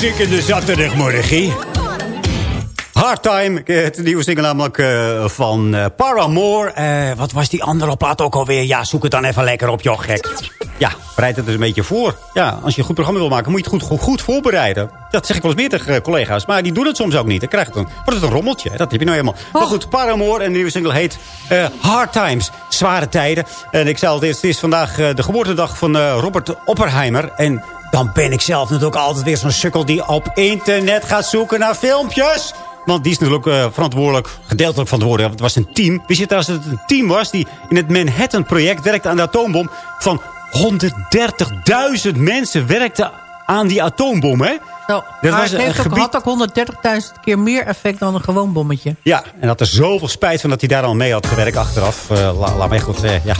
Muziek in de zaterdagmorgen. Hard Time, eh, het nieuwe single namelijk eh, van eh, Paramore. Wat was die andere plaat ook alweer? Ja, zoek het dan even lekker op, joh, gek. Ja, bereid het dus een beetje voor. Ja, als je een goed programma wil maken, moet je het goed, goed, goed voorbereiden. Dat zeg ik wel eens meer tegen collega's. Maar die doen het soms ook niet. Dan krijg je het een, wordt het een rommeltje. Dat heb je nou helemaal. Maar goed, Paramore en de nieuwe single heet Hard Times. Zware tijden. En ik zei al, het is vandaag eh, de geboortedag van Robert Oppenheimer. En dan ben ik zelf natuurlijk altijd weer zo'n sukkel die op internet gaat zoeken naar filmpjes. Want die is natuurlijk eh, verantwoordelijk, gedeeltelijk verantwoordelijk. Want het was een team. Wist je trouwens dat het een team was die in het Manhattan-project werkte aan de atoombom. Van 130.000 mensen werkten aan die atoombom, hè? Zo, Dat maar was het heeft ook, gebied- had ook 130.000 keer meer effect dan een gewoon bommetje. Ja, en had er zoveel spijt van dat hij daar al mee had gewerkt achteraf. La- laat mij goed zeggen, ja.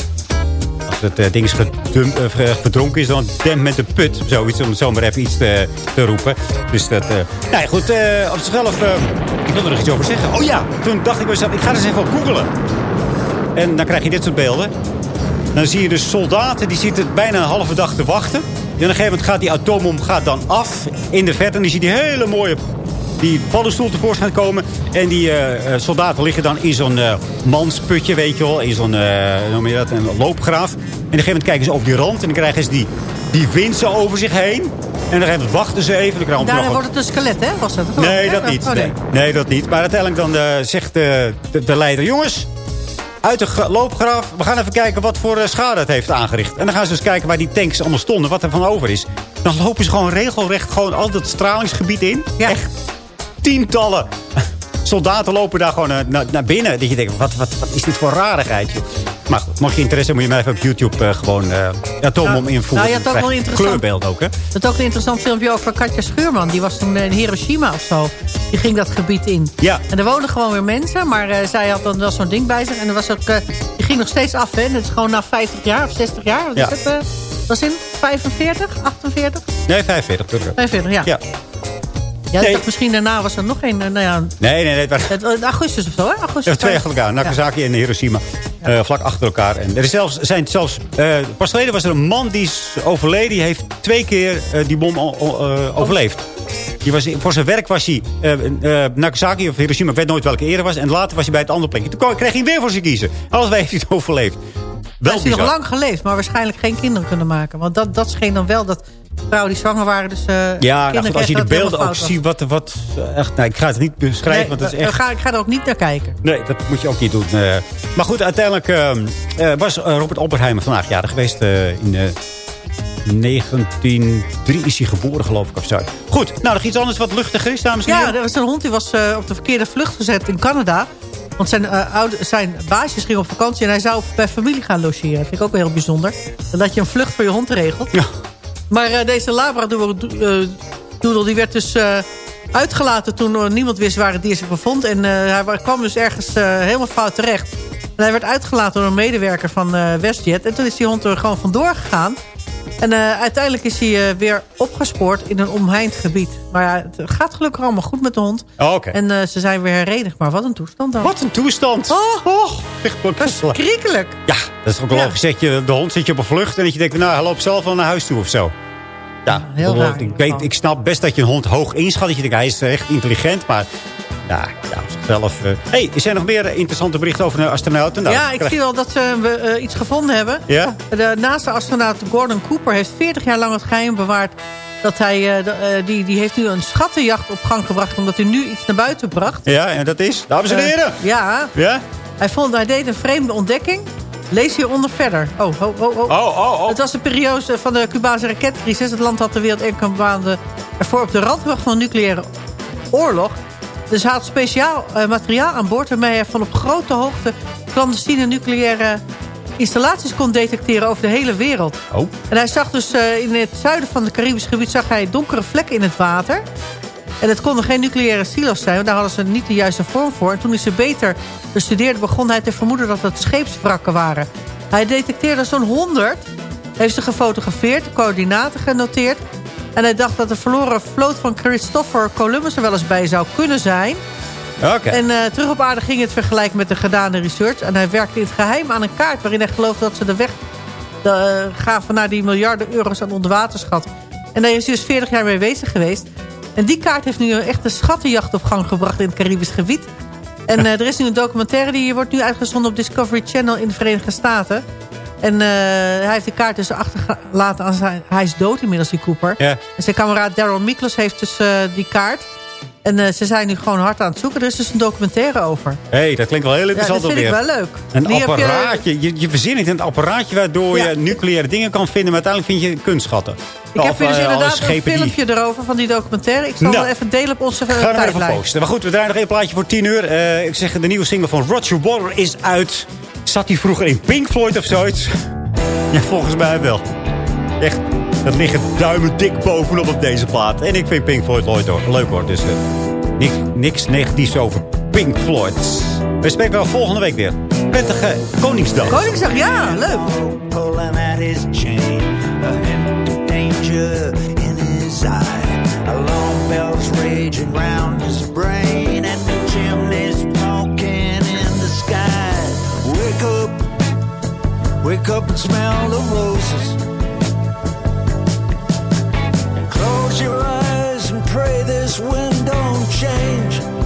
Als het eh, ding is gedumpt, eh, ver- verdronken is, dan dempt met de put. Zoiets, om zo maar even iets te, te roepen. Dus dat... eh nou ja, goed, eh, op zichzelf... eh, ik wilde er nog iets over zeggen. Oh ja, toen dacht ik mezelf, ik ga eens even op googelen. En dan krijg je dit soort beelden. Dan zie je dus soldaten, die zitten bijna een halve dag te wachten. En op een gegeven moment gaat die atoombom gaat dan af in de verte. En die zie je die hele mooie die paddenstoel tevoorschijn komen. En die eh, eh, soldaten liggen dan in zo'n eh, mansputje, weet je wel. In zo'n, noem je dat, een loopgraaf. En op een gegeven moment kijken ze over die rand. En dan krijgen ze die, die wind zo over zich heen. En dan wachten ze even. Dan Daarna nog wordt het een skelet, hè? Was dat? Nee, Oh, dat niet. Oh, Nee. nee, dat niet. Maar uiteindelijk dan zegt de, de, de leider... Jongens, uit de gra- loopgraaf. We gaan even kijken wat voor schade het heeft aangericht. En dan gaan ze dus kijken waar die tanks allemaal stonden. Wat er van over is. Dan lopen ze gewoon regelrecht gewoon al dat stralingsgebied in. Echt tientallen soldaten lopen daar gewoon eh, naar, naar binnen. Dat je denkt, wat, wat, wat is dit voor rarigheid? joh. Maar goed, mocht je interesse hebben, moet je maar even op YouTube eh, gewoon eh atoombom invoeren. nou, je had ook interessant- Kleurbeeld ook, hè? Dat ook een interessant filmpje over Katja Schuurman. Die was toen in Hiroshima of zo. Die ging dat gebied in. Ja. En er woonden gewoon weer mensen. Maar zij had dan wel zo'n ding bij zich. En er was ook, die ging nog steeds af. Hè. En het is gewoon na 50 jaar of 60 jaar. Wat Ja. is was in 45, 48? Nee, 45. terug. 45, ja. Ja. Ja, ik dacht misschien daarna was er nog een. eh, nou ja, Nee, nee, nee. Het het, eh, augustus of zo, hè? Augustus. Ja, twee achter elkaar. Nagasaki en Hiroshima. Eh, vlak achter elkaar. En er is zelfs, zijn zelfs, pas geleden was er een man die is overleden. Die heeft twee keer die bom overleefd. Die was, voor zijn werk was hij Nagasaki of Hiroshima. Ik weet nooit welke ere was. En later was hij bij het andere plekje. Toen kreeg hij weer voor zich kiezen. Alles heeft hij het overleefd. Wel Hij is nog lang geleefd, maar waarschijnlijk geen kinderen kunnen maken. Want dat, dat scheen dan wel dat vrouwen die zwanger waren... Dus, eh Ja, nou goed, als je de beelden ook ziet. Wat, wat, eh, echt, nou, ik ga het niet beschrijven. Nee, want het is echt... ga, ik ga er ook niet naar kijken. Nee, dat moet je ook niet doen. eh. maar goed, uiteindelijk was Robert Oppenheimer vandaag jarig geweest. in eh 1903 is hij geboren, geloof ik, of zo. Goed, nou nog iets anders wat luchtiger is, dames en Ja, heren. er was een hond die was op de verkeerde vlucht gezet in Canada. Want zijn, eh, oude, zijn baasjes ging op vakantie en hij zou bij familie gaan logeren. Dat vind ik ook wel heel bijzonder. Dat je een vlucht voor je hond regelt. Ja. Maar eh, deze Labrador-doodle die werd dus eh, uitgelaten toen eh, niemand wist waar het dier zich bevond. En eh, hij wa- kwam dus ergens eh, helemaal fout terecht. En hij werd uitgelaten door een medewerker van eh, WestJet. En toen is die hond er gewoon vandoor gegaan. En eh, uiteindelijk is hij eh, weer opgespoord in een omheind gebied. Maar ja, het gaat gelukkig allemaal goed met de hond. Oh, Oké. En eh, ze zijn weer herenigd. Maar wat een toestand dan. Wat een toestand. Oh, oh. Ja, dat is ook Ja. logisch. Je, de hond zit je op een vlucht en dat je denkt, nou, hij loopt zelf wel naar huis toe of zo. Ja, heel raar. ik, weet, ik snap best dat je een hond hoog inschat. Dat je denkt, hij is echt intelligent, maar... Ja, ja op zichzelf... eh. hey, er zijn nog meer interessante berichten over de astronauten? Nou, ja, ik krijg- zie wel dat ze we, eh, iets gevonden hebben. Ja? De NASA-astronaut Gordon Cooper heeft 40 jaar lang het geheim bewaard... dat hij, eh, de- eh, die, die heeft nu een schattenjacht op gang gebracht... omdat hij nu iets naar buiten bracht. Ja, en dat is, dames en Eh, heren. ja, ja? hij, vond, hij deed een vreemde ontdekking. Lees hieronder verder. Oh, oh, oh, oh. Oh, oh, oh. Het was een periode van de Cubaanse raketcrisis. Het land had de wereld enkele maanden ervoor op de rand gebracht van een nucleaire oorlog. Dus hij had speciaal eh, materiaal aan boord... waarmee hij van op grote hoogte clandestine nucleaire installaties kon detecteren over de hele wereld. Oh. En hij zag dus eh, in het zuiden van het Caribisch gebied... zag hij donkere vlekken in het water. En het konden geen nucleaire silo's zijn, want daar hadden ze niet de juiste vorm voor. En toen hij ze beter bestudeerde, begon hij te vermoeden dat het scheepswrakken waren. Hij detecteerde zo'n 100, heeft ze gefotografeerd, de coördinaten genoteerd. En hij dacht dat de verloren vloot van Christopher Columbus er wel eens bij zou kunnen zijn. Oké. En eh, terug op aarde ging het vergelijken met de gedane research. En hij werkte in het geheim aan een kaart waarin hij geloofde dat ze de weg eh, gaven naar die miljarden euro's aan onderwaterschat. En daar is hij dus 40 jaar mee bezig geweest. En die kaart heeft nu echt een schattenjacht op gang gebracht in het Caribisch gebied. En [LAUGHS] eh, er is nu een documentaire die wordt nu uitgezonden op Discovery Channel in de Verenigde Staten. En eh, hij heeft de kaart dus achtergelaten aan zijn... Hij is dood inmiddels, die Cooper. Ja. En zijn kameraad Daryl Miklos heeft dus eh, die kaart. En eh, ze zijn nu gewoon hard aan het zoeken. Er is dus een documentaire over. Hé, hey, dat klinkt wel heel Ja, interessant dat vind ik wel leuk. Een Die heb je- apparaatje. Je, je verzint het een apparaatje waardoor Ja. je nucleaire dingen kan vinden. Maar uiteindelijk vind je kunstschatten. Ik heb hier dus inderdaad een filmpje erover van die documentaire. Ik zal Nou. wel even delen op onze eh, Gaan we even tijdlijn. posten. Maar goed, we draaien nog één plaatje voor 10 uur. Ik zeg, de nieuwe single van Roger Water is uit. Zat hij vroeger in Pink Floyd of zoiets? Ja, volgens mij wel. Echt, dat liggen duimen dik bovenop op deze plaat. En ik vind Pink Floyd leuk hoor. Leuk hoor. Dus eh, niks, niks negatiefs over Pink Floyd. We spreken wel volgende week weer. Prettige Koningsdag. Koningsdag, ja, leuk. pulling at his chain, a hint of danger in his eye. Alarm bells raging round wake up and smell the roses. Close your eyes and pray this wind don't change.